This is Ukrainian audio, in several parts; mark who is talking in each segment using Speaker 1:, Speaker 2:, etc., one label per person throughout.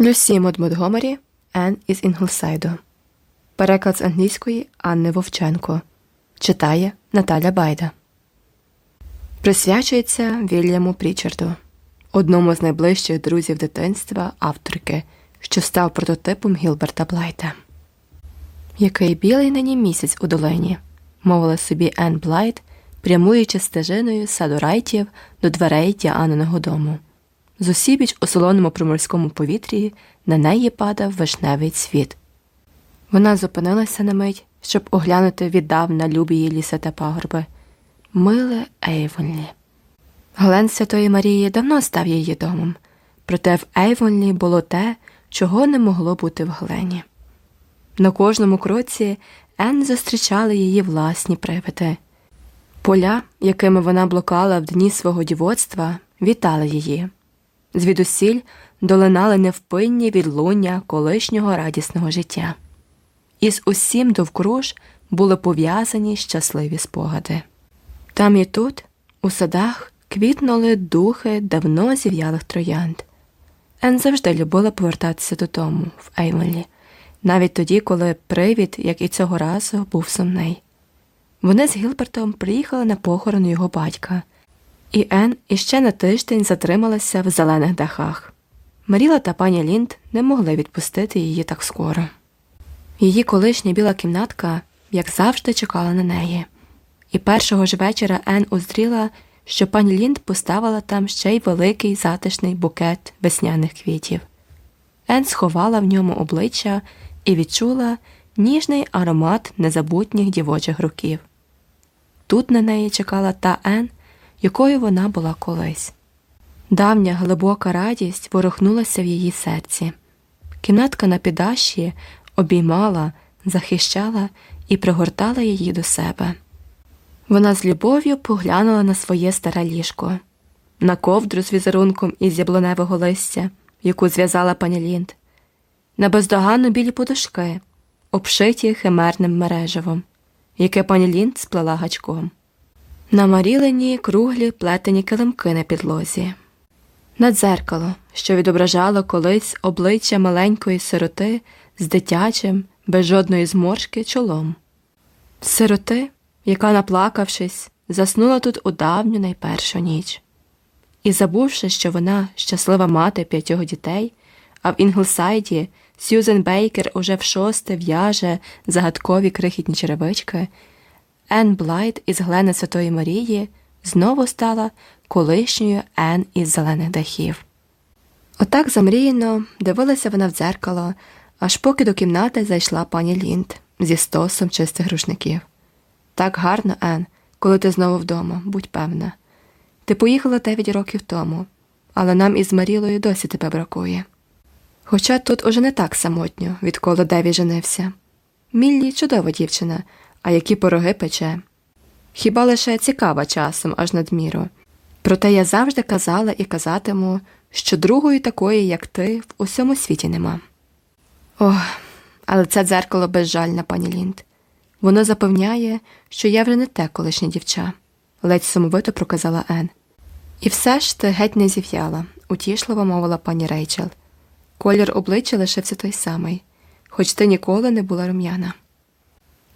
Speaker 1: Люсі Мод Монтгомері Ен із Інглсайду. Переклад з англійської Анни Вовченко. Читає Наталя Байда. Присвячується Вільяму Прічарду, одному з найближчих друзів дитинства авторки, що став прототипом Гілберта Блайта. Який білий нині місяць у долині, мовила собі Ен Блайт, прямуючи стежиною саду райтів до дверей Діаниного дому. З усібіч у солоному приморському повітрі на неї падав вишневий цвіт. Вона зупинилася на мить, щоб оглянути віддавна любі її ліси та пагорби. Миле Ейвонлі. Глен Святої Марії давно став її домом, проте в Ейвонлі було те, чого не могло бути в Глені. На кожному кроці Ен зустрічали її власні привиди. Поля, якими вона блукала в дні свого дівоцтва, вітали її. Звідусіль долинали невпинні відлуння колишнього радісного життя. І з усім довкруж були пов'язані щасливі спогади. Там і тут, у садах, квітнули духи давно зів'ялих троянд. Ен завжди любила повертатися додому, в Еймелі, навіть тоді, коли привід, як і цього разу, був сумний. Вони з Гілбертом приїхали на похорон його батька, і Ен іще на тиждень затрималася в зелених дахах. Маріла та пані Лінд не могли відпустити її так скоро. Її колишня біла кімнатка, як завжди, чекала на неї, і першого ж вечора Ен узріла, що пані Лінд поставила там ще й великий затишний букет весняних квітів. Ен сховала в ньому обличчя і відчула ніжний аромат незабутніх дівочих років. Тут на неї чекала та Ен, якою вона була колись. Давня глибока радість ворухнулася в її серці. Кімнатка на підащі обіймала, захищала і пригортала її до себе. Вона з любов'ю поглянула на своє старе ліжко, на ковдру з візерунком із яблуневого листя, яку зв'язала пані Лінд, на бездоганно білі подушки, обшиті химерним мережевом, яке пані Лінд сплела гачком, на марілені круглі плетені килимки на підлозі, на дзеркало, що відображало колись обличчя маленької сироти з дитячим, без жодної зморшки чолом. Сироти, яка, наплакавшись, заснула тут у давню найпершу ніч. І, забувши, що вона щаслива мати п'ятьох дітей, а в Інглсайді Сьюзен Бейкер уже в шосте в'яже загадкові крихітні черевички, Ен Блайт із Глену Святої Марії знову стала колишньою Ен із зелених дахів. Отак замріяно дивилася вона в дзеркало, аж поки до кімнати зайшла пані Лінд зі стосом чистих рушників. Так гарно, Ен, коли ти знову вдома, будь певна. Ти поїхала дев'ять років тому, але нам із Марілою досі тебе бракує. Хоча тут уже не так самотньо, відколи Деві женився. Міллі чудова дівчина, а які пороги пече. Хіба лише цікава часом, аж надміру. Проте я завжди казала і казатиму, що другої такої, як ти, в усьому світі нема. Ох, але це дзеркало безжальне, пані Лінд. Воно запевняє, що я вже не те колишнє дівча, ледь сумовито проказала Ен. І все ж ти геть не зів'яла, утішливо мовила пані Рейчел. Колір обличчя лишився той самий, хоч ти ніколи не була рум'яна.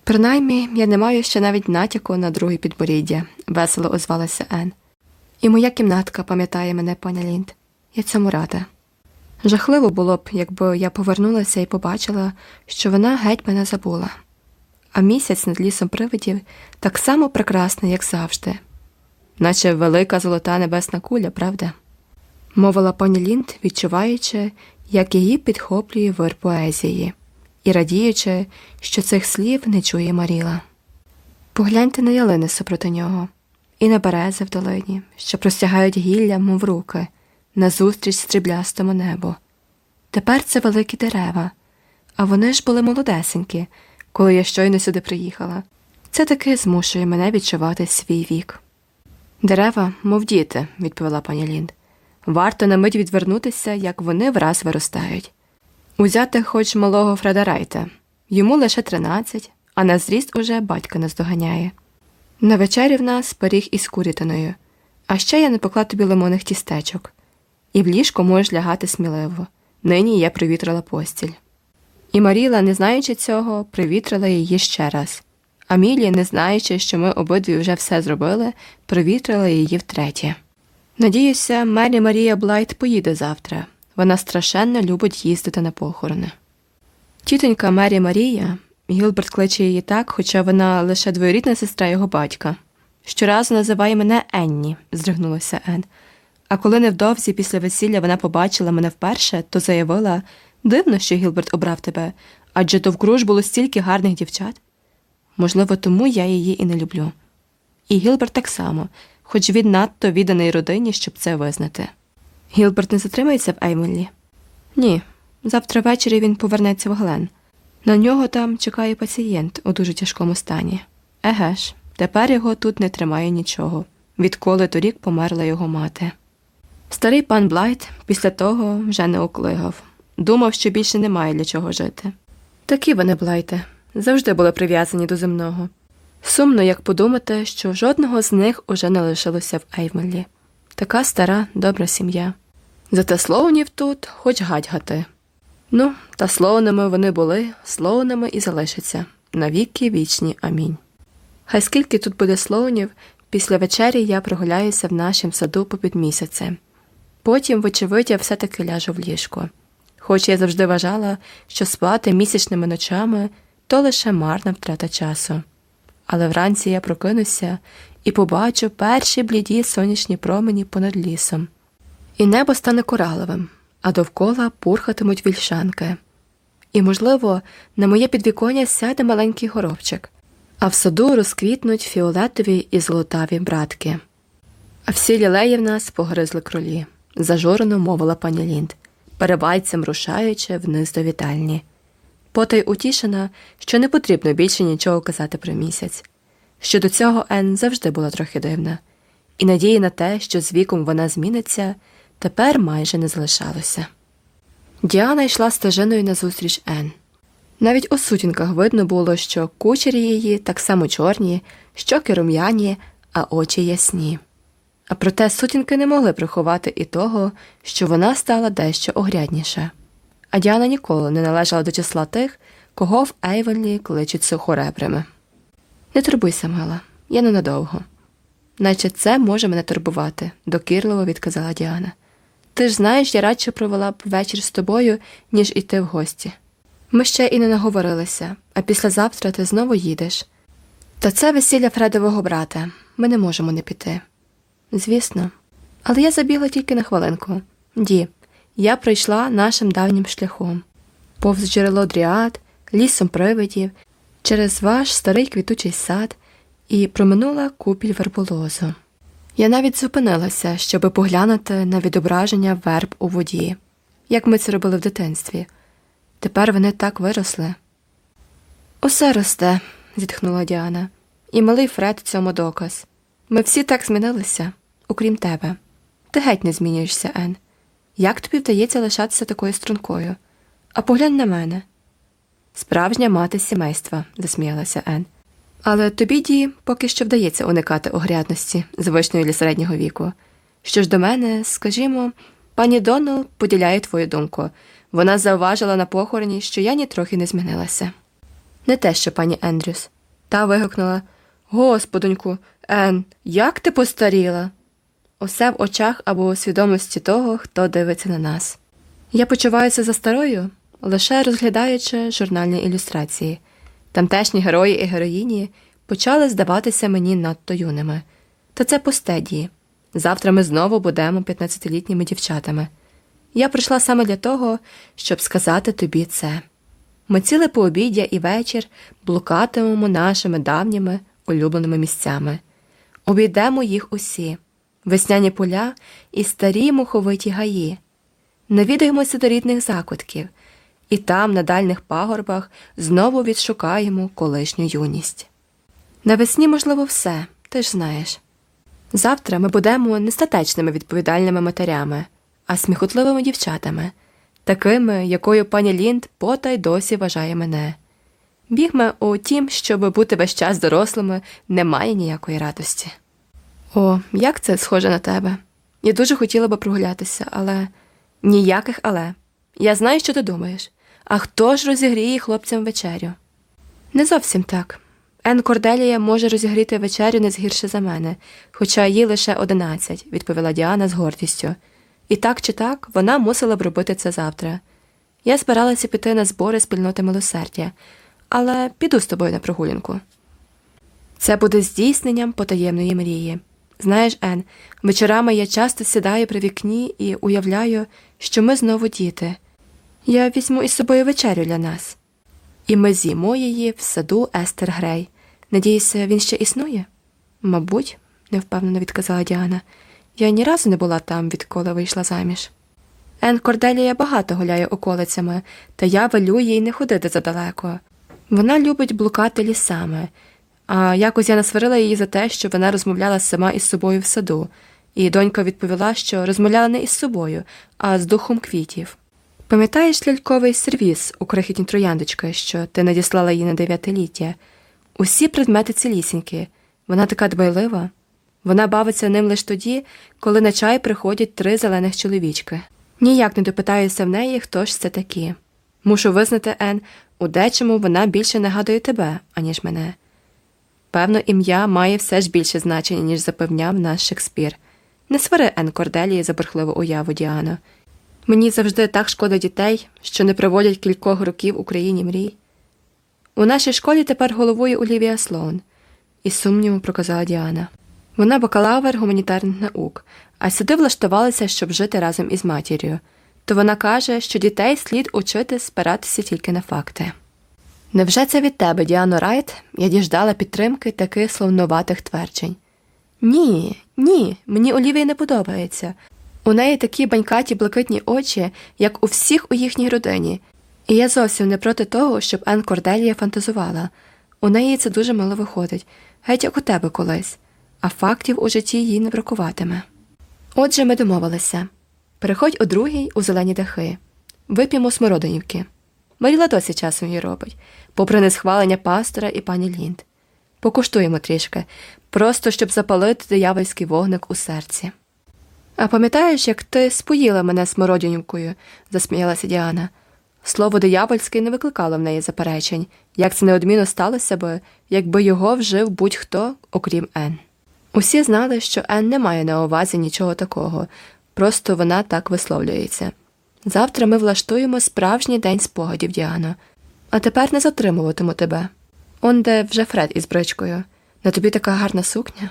Speaker 1: Принаймні, я не маю ще навіть натяку на друге підборіддя, весело озвалася Ен. І моя кімнатка пам'ятає мене, пані Лінд. Я цьому рада. Жахливо було б, якби я повернулася і побачила, що вона геть мене забула. А місяць над лісом привидів так само прекрасний, як завжди, наче велика золота небесна куля, правда? мовила пані Лінд, відчуваючи, як її підхоплює вир поезії, і радіючи, що цих слів не чує Маріла. Погляньте на ялини супроти нього, і на берези в долині, що простягають гілля, мов руки, назустріч стріблястому небу. Тепер це великі дерева, а вони ж були молодесенькі, коли я щойно сюди приїхала. Це таки змушує мене відчувати свій вік. Дерева, мов діти, відповіла пані Лінд. Варто на мить відвернутися, як вони враз виростають. Узяти хоч малого Фреда Райта. йому лише тринадцять, а на зріст уже батька наздоганяє. На вечері в нас пиріг із курятиною, а ще я не покла тобі лимонних тістечок, і в ліжко можеш лягати сміливо, Нині я привітрила постіль. І Маріла, не знаючи цього, привітрила її ще раз. Амілія, не знаючи, що ми обидві вже все зробили, привітрила її втретє. Надіюся, Мері Марія Блайт поїде завтра. Вона страшенно любить їздити на похорони. Тітонька Мері Марія, Гілберт кличе її так, хоча вона лише двоюрідна сестра його батька. Щоразу називає мене Енні, здригнулася Ен. А коли невдовзі після весілля вона побачила мене вперше, то заявила дивно, що Гілберт обрав тебе, адже довкруж було стільки гарних дівчат. Можливо, тому я її і не люблю. І Гілберт так само, хоч він надто відданий родині, щоб це визнати. Гілберт не затримається в Еймелі? Ні. Завтра ввечері він повернеться в Глен. На нього там чекає пацієнт у дуже тяжкому стані. Еге ж, тепер його тут не тримає нічого, відколи торік померла його мати. Старий пан Блайт після того вже не оклигав, думав, що більше немає для чого жити. Такі вони, Блайти, завжди були прив'язані до земного. Сумно, як подумати, що жодного з них уже не лишилося в Ейвонлі. Така стара, добра сім'я. Зате слоунів тут хоч гать гати. Ну, та слоунами вони були, слоунами і залишаться навіки вічні амінь. Хай скільки тут буде слоунів, після вечері я прогуляюся в нашім саду попід місяцем. Потім, вочевидь, я все-таки ляжу в ліжко. Хоч я завжди вважала, що спати місячними ночами то лише марна втрата часу. Але вранці я прокинуся і побачу перші бліді сонячні промені понад лісом. І небо стане кораловим, а довкола пурхатимуть вільшанки. І, можливо, на моє підвіконня сяде маленький горобчик, а в саду розквітнуть фіолетові і золотаві братки. А всі лілеї в нас погризли кролі, зажурено мовила пані Лінд, перебайцем рушаючи вниз до вітальні. Потай утішена, що не потрібно більше нічого казати про місяць. Щодо цього Ен завжди була трохи дивна, і надії на те, що з віком вона зміниться, тепер майже не залишалося. Діана йшла стежиною назустріч Ен. Навіть у сутінках видно було, що кучері її так само чорні, щоки рум'яні, а очі ясні. А проте сутінки не могли приховати і того, що вона стала дещо огрядніша. А Діана ніколи не належала до числа тих, кого в Ейвелі кличуть сухоребрими. Не турбуйся, мала, я ненадовго. Наче це може мене турбувати, докірливо відказала Діана. Ти ж знаєш, я радше провела б вечір з тобою, ніж іти в гості. Ми ще і не наговорилися, а післязавтра ти знову їдеш. Та це весілля Фредового брата. Ми не можемо не піти. Звісно, але я забігла тільки на хвилинку. Ді, я пройшла нашим давнім шляхом, повз джерело дріад, лісом привидів, через ваш старий квітучий сад і проминула купіль верболозу. Я навіть зупинилася, щоби поглянути на відображення верб у воді, як ми це робили в дитинстві. Тепер вони так виросли. Усе росте, зітхнула Діана, і малий Фред цьому доказ. Ми всі так змінилися, окрім тебе. Ти геть не змінюєшся, Ен. Як тобі вдається лишатися такою стрункою? А поглянь на мене. Справжня мати сімейства, засміялася Ен. Але тобі, Ді, поки що вдається уникати огрядності звичної для середнього віку. Що ж до мене, скажімо, пані Донал поділяє твою думку. Вона зауважила на похороні, що я нітрохи не змінилася. Не те, що пані Ендрюс. Та вигукнула Господоньку, Ен, як ти постаріла? Усе в очах або у свідомості того, хто дивиться на нас. Я почуваюся за старою, лише розглядаючи журнальні ілюстрації. Тамтешні герої і героїні почали здаватися мені надто юними. Та це по стедії. Завтра ми знову будемо 15-літніми дівчатами. Я прийшла саме для того, щоб сказати тобі це. Ми ціле пообіддя і вечір блукатимемо нашими давніми улюбленими місцями, обійдемо їх усі, весняні поля і старі муховиті гаї, навідаємося до рідних закутків, і там, на дальних пагорбах, знову відшукаємо колишню юність. Навесні, можливо, все, ти ж знаєш. Завтра ми будемо не статечними відповідальними матерями, а сміхотливими дівчатами, такими, якою пані Лінд потай досі вважає мене. Бігме у тім, щоб бути весь час дорослими, немає ніякої радості. О, як це схоже на тебе. Я дуже хотіла би прогулятися, але ніяких але. я знаю, що ти думаєш. А хто ж розігріє хлопцям вечерю? Не зовсім так. Ен Корделія може розігріти вечерю не згірше за мене, хоча їй лише одинадцять, відповіла Діана з гордістю. І так чи так вона мусила б робити це завтра. Я збиралася піти на збори спільноти милосердя, але піду з тобою на прогулянку. Це буде здійсненням потаємної мрії. Знаєш, Ен, вечорами я часто сідаю при вікні і уявляю, що ми знову діти. Я візьму із собою вечерю для нас. І ми з'їмо її в саду Естер Грей. Надіюся, він ще існує? Мабуть, невпевнено відказала Діана. Я ні разу не була там, відколи вийшла заміж. Ен Корделія багато гуляє околицями, та я велю їй не ходити задалеко. Вона любить блукати лісами, а якось я насварила її за те, що вона розмовляла сама із собою в саду, і донька відповіла, що розмовляла не із собою, а з духом квітів. Пам'ятаєш ляльковий сервіс у крихітні трояндочки, що ти надіслала їй на дев'ятиліття? Усі предмети цілісінькі, вона така дбайлива. Вона бавиться ним лише тоді, коли на чай приходять три зелених чоловічки. Ніяк не допитаюся в неї, хто ж це такі. Мушу визнати, Ен, у дечому вона більше нагадує тебе, аніж мене. Певно, ім'я має все ж більше значення, ніж запевняв наш Шекспір. Не свари Ен Корделії за бурхливу уяву Діано. Мені завжди так шкода дітей, що не проводять кількох років у країні мрій. У нашій школі тепер головує Олівія Слоун, із сумнівом проказала Діана. Вона бакалавр гуманітарних наук, а сюди влаштувалася, щоб жити разом із матір'ю. То вона каже, що дітей слід учити спиратися тільки на факти. Невже це від тебе, Діано Райт, я діждала підтримки таких словноватих тверджень? Ні, ні, мені Олівія не подобається. У неї такі банькаті блакитні очі, як у всіх у їхній родині, і я зовсім не проти того, щоб Ен Корделія фантазувала. У неї це дуже мило виходить, геть як у тебе колись, а фактів у житті їй не бракуватиме. Отже, ми домовилися приходь о другій у зелені дахи, вип'ємо смородинівки. Маріла досі часом її робить, попри несхвалення пастора і пані Лінд. Покуштуємо трішки, просто щоб запалити диявольський вогник у серці. А пам'ятаєш, як ти споїла мене смородинівкою, засміялася Діана. Слово диявольське не викликало в неї заперечень, як це неодмінно сталося би, якби його вжив будь-хто, окрім Ен. Усі знали, що Ен не має на увазі нічого такого, просто вона так висловлюється. Завтра ми влаштуємо справжній день спогадів, Діано, а тепер не затримуватиму тебе. Он де вже Фред із бричкою. На тобі така гарна сукня.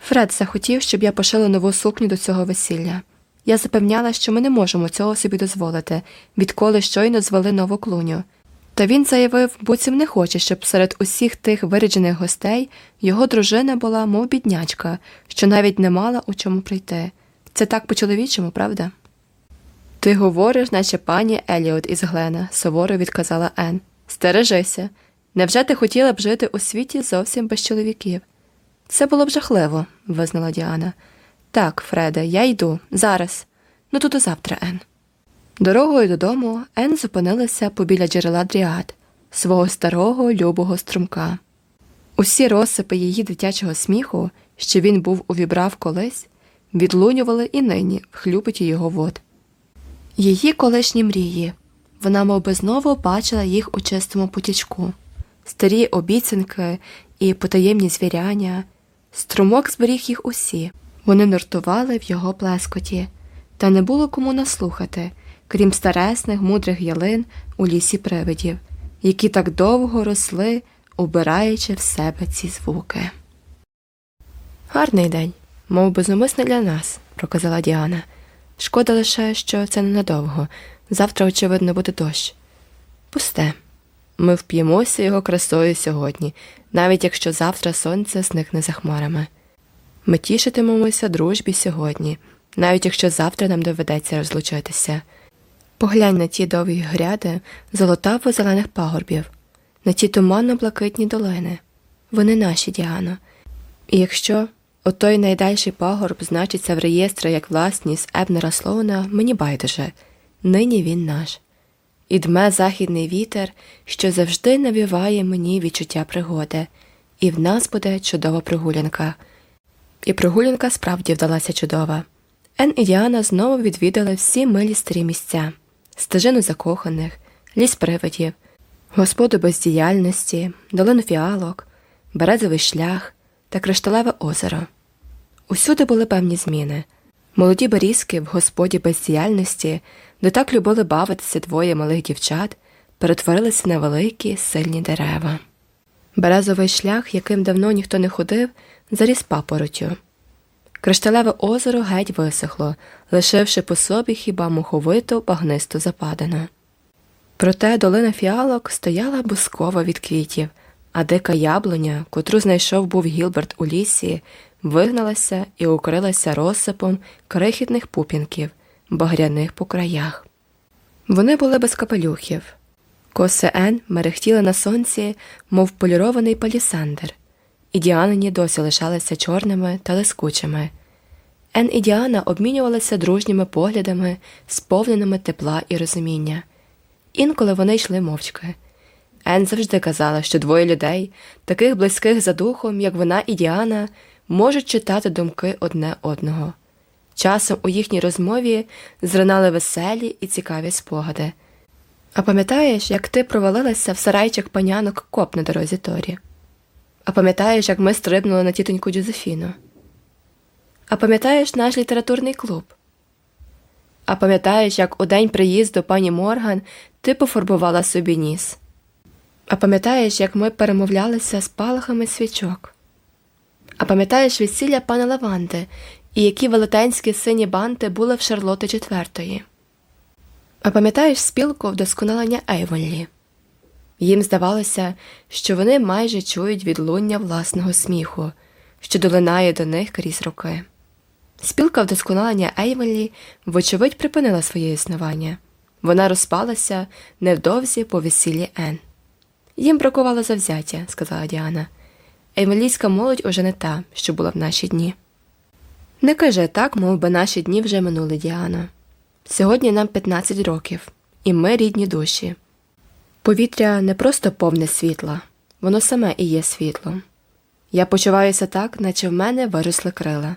Speaker 1: Фред захотів, щоб я пошила нову сукню до цього весілля. Я запевняла, що ми не можемо цього собі дозволити, відколи щойно звели нову клуню. Та він заявив, буцім не хоче, щоб серед усіх тих виряджених гостей його дружина була, мов біднячка, що навіть не мала у чому прийти. Це так по-чоловічому, правда? Ти говориш, наче пані Еліот із Глена, суворо відказала Ен. Стережися. Невже ти хотіла б жити у світі зовсім без чоловіків? Це було б жахливо, визнала Діана. Так, Фреде, я йду зараз. Ну то до завтра, Ен. Дорогою додому Ен зупинилася побіля джерела дріад, свого старого любого струмка. Усі розсипи її дитячого сміху, що він був увібрав колись, відлунювали і нині в хлюпоті його вод. Її колишні мрії вона мов би, знову бачила їх у чистому потічку, старі обіцянки і потаємні звіряння, струмок зберіг їх усі. Вони нуртували в його плескоті, та не було кому наслухати, крім старесних мудрих ялин у лісі привидів, які так довго росли, убираючи в себе ці звуки. Гарний день, мов би для нас, проказала Діана. Шкода лише, що це ненадовго. Завтра, очевидно, буде дощ. Пусте. Ми вп'ємося його красою сьогодні, навіть якщо завтра сонце зникне за хмарами. Ми тішитимемося дружбі сьогодні, навіть якщо завтра нам доведеться розлучитися. Поглянь на ті довгі гряди золотаво зелених пагорбів, на ті туманно блакитні долини. Вони наші, Діано. І якщо отой найдальший пагорб значиться в реєстрі як власність Ебнера Слоуна, мені байдуже нині він наш. І дме західний вітер, що завжди навіває мені відчуття пригоди, і в нас буде чудова прогулянка. І прогулянка справді вдалася чудова. Ен і Діана знову відвідали всі милі старі місця, стежину закоханих, ліс привидів, господу бездіяльності, долину фіалок, березовий шлях та кришталеве озеро. Усюди були певні зміни. Молоді берізки в господі бездіяльності, де так любили бавитися двоє малих дівчат, перетворилися на великі сильні дерева. Березовий шлях, яким давно ніхто не ходив, заріс папоротю. Кришталеве озеро геть висохло, лишивши по собі хіба муховиту багнисту западину. Проте долина фіалок стояла бускова від квітів, а дика яблуня, котру знайшов був Гілберт у лісі, вигналася і укрилася розсипом крихітних пупінків, багряних по краях. Вони були без капелюхів. Коси Ен мерехтіли на сонці, мов полірований палісандр, і Діанині досі лишалися чорними та лискучими. Ен і Діана обмінювалися дружніми поглядами, сповненими тепла і розуміння. Інколи вони йшли мовчки. Ен завжди казала, що двоє людей, таких близьких за духом, як вона і Діана, можуть читати думки одне одного. Часом у їхній розмові зринали веселі і цікаві спогади. А пам'ятаєш, як ти провалилася в сарайчик панянок коп на дорозі Торі? А пам'ятаєш, як ми стрибнули на тітоньку Джозефіну? А пам'ятаєш наш літературний клуб? А пам'ятаєш, як у день приїзду пані Морган ти пофарбувала собі ніс? А пам'ятаєш, як ми перемовлялися з палахами свічок? А пам'ятаєш весілля пана Лаванди і які велетенські сині банти були в Шарлоти Четвертої? А пам'ятаєш спілку вдосконалення Ейвонлі? Їм здавалося, що вони майже чують відлуння власного сміху, що долинає до них крізь роки. Спілка вдосконалення Ейвелі, вочевидь, припинила своє існування. Вона розпалася невдовзі по весіллі Ен. Їм бракувало завзяття, сказала Діана. Ейвелійська молодь уже не та, що була в наші дні. Не кажи так, мов би наші дні вже минули Діано. Сьогодні нам 15 років, і ми рідні душі. Повітря не просто повне світла, воно саме і є світлом. Я почуваюся так, наче в мене виросли крила.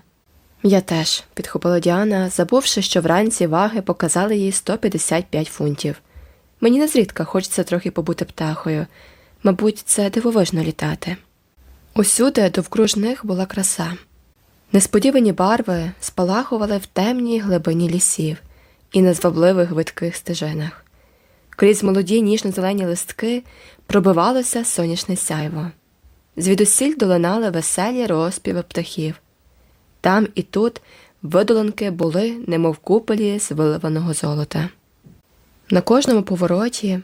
Speaker 1: Я теж, підхопила Діана, забувши, що вранці ваги показали їй 155 фунтів. Мені незрідка хочеться трохи побути птахою. Мабуть, це дивовижно літати. Усюди довкруж них була краса. Несподівані барви спалахували в темній глибині лісів і на звабливих видких стежинах. Крізь молоді ніжно-зелені листки пробивалося сонячне сяйво. Звідусіль долинали веселі розпіви птахів. Там і тут видолонки були, немов куполі з виливаного золота. На кожному повороті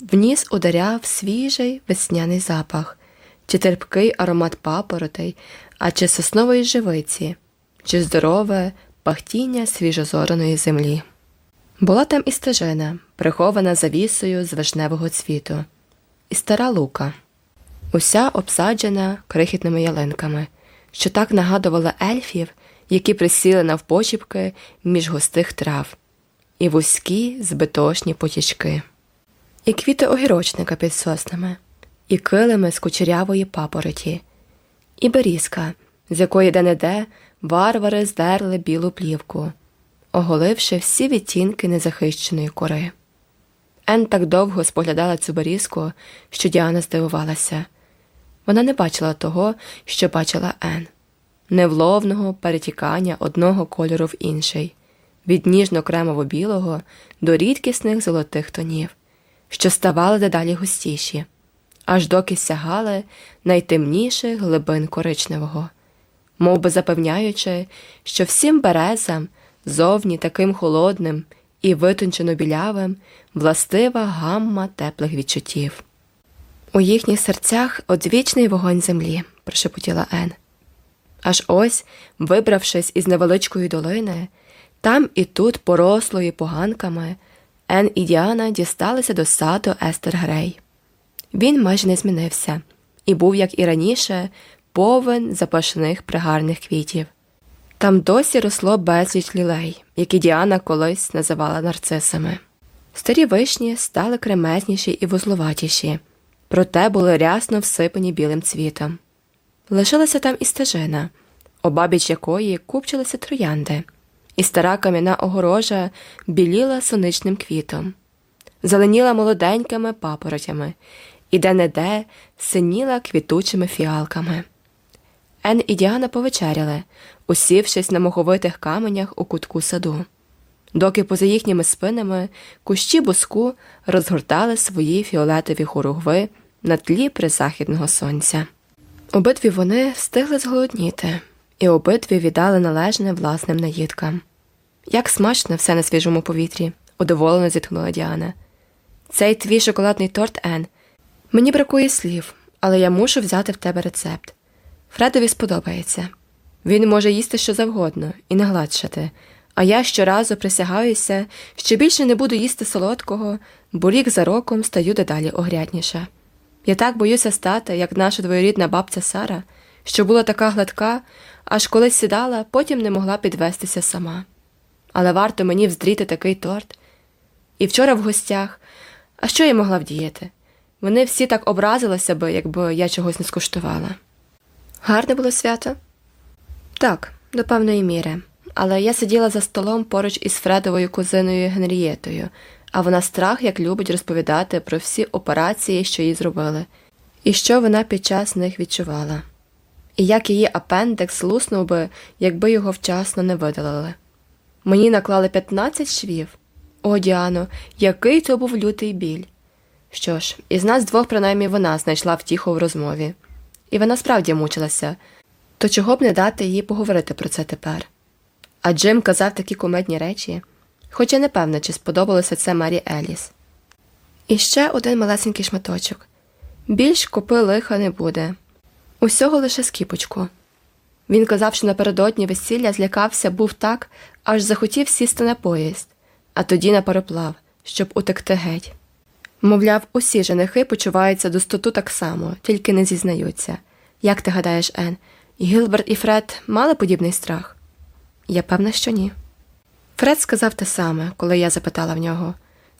Speaker 1: в ніс ударяв свіжий весняний запах, чи терпкий аромат папоротей, а чи соснової живиці, чи здорове пахтіння свіжозораної землі. Була там і стежина, прихована завісою з вишневого цвіту, і стара лука, уся обсаджена крихітними ялинками, що так нагадувала ельфів, які присіли навпочіпки між густих трав, і вузькі збитошні потічки, і квіти огірочника під соснами, і килими з кучерявої папороті, і берізка, з якої де не де варвари здерли білу плівку оголивши всі відтінки незахищеної кори. Ен так довго споглядала цю берізку, що Діана здивувалася. Вона не бачила того, що бачила Ен невловного перетікання одного кольору в інший, від ніжно-кремово білого до рідкісних золотих тонів, що ставали дедалі густіші, аж доки сягали найтемніших глибин коричневого, мов би запевняючи, що всім березам зовні таким холодним і витончено білявим, властива гамма теплих відчуттів. У їхніх серцях одвічний вогонь землі, прошепотіла Ен. Аж ось, вибравшись із невеличкої долини, там і тут, порослої поганками, Ен і Діана дісталися до саду Естер Грей. Він майже не змінився і був, як і раніше, повен запашних пригарних квітів. Там досі росло безліч лілей, які Діана колись називала нарцисами. Старі вишні стали кремезніші і вузловатіші, проте були рясно всипані білим цвітом. Лишилася там і стежина, обабіч якої купчилися троянди, і стара кам'яна огорожа біліла соничним квітом, зеленіла молоденькими папоротями і де-не-де синіла квітучими фіалками. Ен і Діана повечеряли, усівшись на моховитих каменях у кутку саду, доки поза їхніми спинами кущі буску розгортали свої фіолетові хоругви на тлі призахідного сонця. Обидві вони встигли зголодніти, і обидві віддали належне власним наїдкам. Як смачно все на свіжому повітрі, удоволено зітхнула Діана. Цей твій шоколадний торт Ен. Мені бракує слів, але я мушу взяти в тебе рецепт. Фредові сподобається. Він може їсти що завгодно і не гладшати, а я щоразу присягаюся, що більше не буду їсти солодкого, бо рік за роком стаю дедалі огрядніша. Я так боюся стати, як наша двоюрідна бабця Сара, що була така гладка, аж коли сідала, потім не могла підвестися сама. Але варто мені вздріти такий торт. І вчора в гостях, а що я могла вдіяти? Вони всі так образилися би, якби я чогось не скуштувала. Гарне було свято? Так, до певної міри. Але я сиділа за столом поруч із Фредовою кузиною Генрієтою, а вона страх як любить розповідати про всі операції, що їй зробили, і що вона під час них відчувала, і як її апендекс луснув би, якби його вчасно не видалили. Мені наклали 15 швів. О, Діано, який то був лютий біль. Що ж, із нас двох, принаймні, вона знайшла втіху в розмові, і вона справді мучилася, то чого б не дати їй поговорити про це тепер? А Джим казав такі кумедні речі, хоча не певна, чи сподобалося це Марі Еліс. І ще один малесенький шматочок більш копи лиха не буде, усього лише скіпочку. Він казав, що напередодні весілля злякався, був так, аж захотів сісти на поїзд, а тоді на пароплав, щоб утекти геть. Мовляв, усі женихи почуваються до стоту так само, тільки не зізнаються. Як ти гадаєш, Ен, Гілберт і Фред мали подібний страх? Я певна, що ні. Фред сказав те саме, коли я запитала в нього.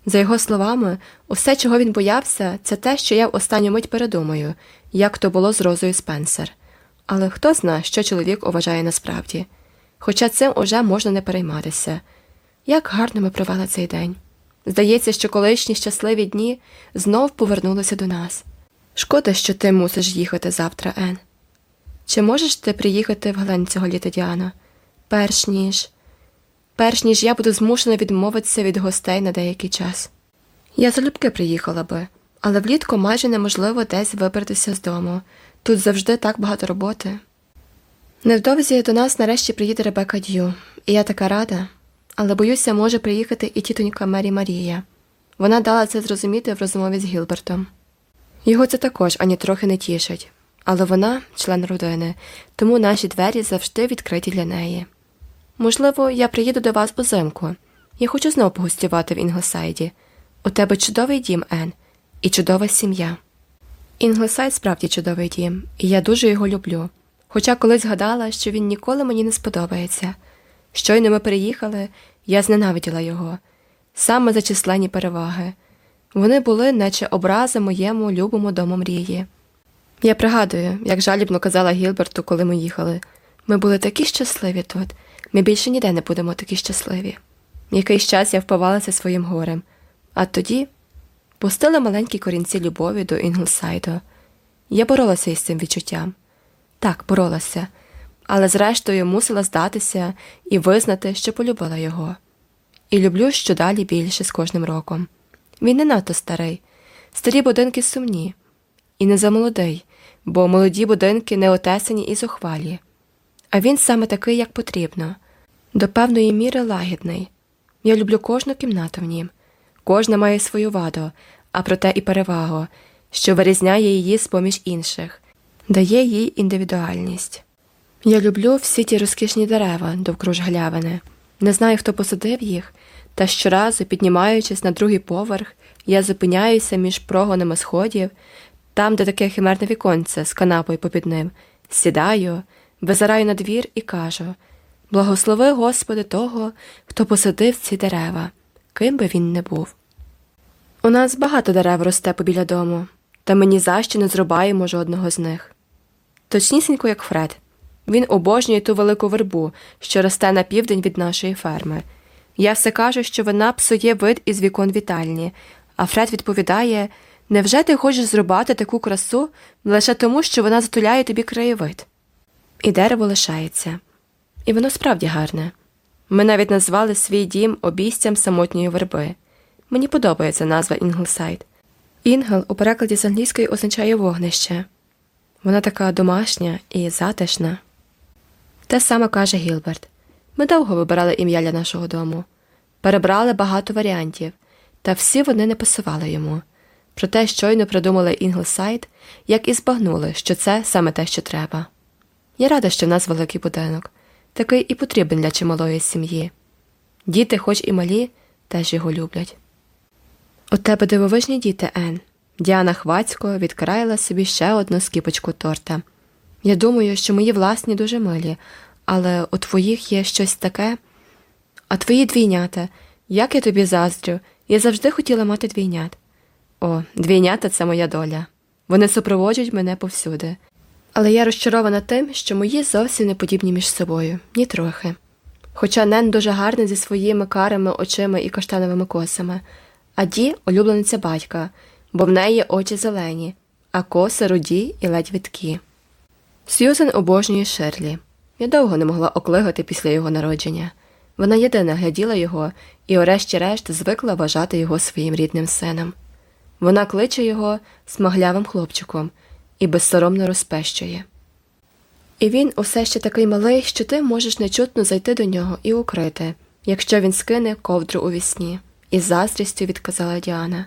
Speaker 1: За його словами, усе, чого він боявся, це те, що я в останню мить передумаю, як то було з Розою Спенсер. Але хто знає, що чоловік уважає насправді. Хоча цим уже можна не перейматися. Як гарно ми провели цей день. Здається, що колишні щасливі дні знов повернулися до нас. Шкода, що ти мусиш їхати завтра, Ен. Чи можеш ти приїхати в Глен цього літа, Діана? Перш ніж, перш ніж я буду змушена відмовитися від гостей на деякий час. Я залюбки приїхала би, але влітку майже неможливо десь вибратися з дому. Тут завжди так багато роботи. Невдовзі до нас нарешті приїде Ребека Д'ю, і я така рада, але боюся, може приїхати і тітонька Мері Марія. Вона дала це зрозуміти в розмові з Гілбертом. Його це також ані трохи не тішить, але вона член родини, тому наші двері завжди відкриті для неї. Можливо, я приїду до вас узимку. Я хочу знову погостювати в Інглсайді. У тебе чудовий дім, Ен, і чудова сім'я. Інглсайд справді чудовий дім, і я дуже його люблю. Хоча колись гадала, що він ніколи мені не сподобається. Щойно ми переїхали, я зненавиділа його, саме за численні переваги. Вони були, наче образи моєму любому дому мрії. Я пригадую, як жалібно казала Гілберту, коли ми їхали. Ми були такі щасливі тут, ми більше ніде не будемо такі щасливі. Якийсь час я впивалася своїм горем, а тоді пустила маленькі корінці любові до Інглсайду. Я боролася із цим відчуттям. Так, боролася, але зрештою мусила здатися і визнати, що полюбила його. І люблю щодалі більше з кожним роком. Він не надто старий, старі будинки сумні, і не замолодий, бо молоді будинки не отесані і зухвалі. А він саме такий, як потрібно, до певної міри лагідний. Я люблю кожну кімнату в нім, кожна має свою ваду, а проте і перевагу, що вирізняє її з поміж інших, дає їй індивідуальність. Я люблю всі ті розкішні дерева довкруж галявини, не знаю, хто посадив їх, та щоразу, піднімаючись на другий поверх, я зупиняюся між прогонами сходів, там, де таке химерне віконце з канапою попід ним, сідаю, визираю на двір і кажу Благослови Господи того, хто посадив ці дерева, ким би він не був. У нас багато дерев росте побіля дому, та мені защо не зрубаємо жодного з них. Точнісінько, як Фред. Він обожнює ту велику вербу, що росте на південь від нашої ферми. Я все кажу, що вона псує вид із вікон вітальні, а Фред відповідає невже ти хочеш зрубати таку красу лише тому, що вона затуляє тобі краєвид? І дерево лишається. І воно справді гарне. Ми навіть назвали свій дім обійстям самотньої верби. Мені подобається назва Інглсайд. Інгл у перекладі з англійської означає вогнище. Вона така домашня і затишна. Те саме каже Гілберт. Ми довго вибирали ім'я для нашого дому, перебрали багато варіантів, та всі вони не пасували йому. Проте щойно придумали Інглсайд, як і збагнули, що це саме те, що треба. Я рада, що в нас великий будинок, такий і потрібен для чималої сім'ї. Діти, хоч і малі, теж його люблять. У тебе дивовижні діти, Ен. Діана хвацько відкраяла собі ще одну скибочку торта. Я думаю, що мої власні дуже милі, але у твоїх є щось таке. А твої двійнята, як я тобі заздрю, я завжди хотіла мати двійнят. О, двійнята це моя доля. Вони супроводжують мене повсюди. Але я розчарована тим, що мої зовсім не подібні між собою, ні трохи. Хоча Нен дуже гарний зі своїми карими очима і каштановими косами, а Ді улюблениця батька, бо в неї очі зелені, а коси руді і ледь відкі. Сьюзен обожнює Шерлі. Я довго не могла оклигати після його народження. Вона єдина гляділа його і, урешті-решт, звикла вважати його своїм рідним сином. Вона кличе його смаглявим хлопчиком і безсоромно розпещує. І він усе ще такий малий, що ти можеш нечутно зайти до нього і укрити, якщо він скине ковдру у вісні. із заздрістю відказала Діана.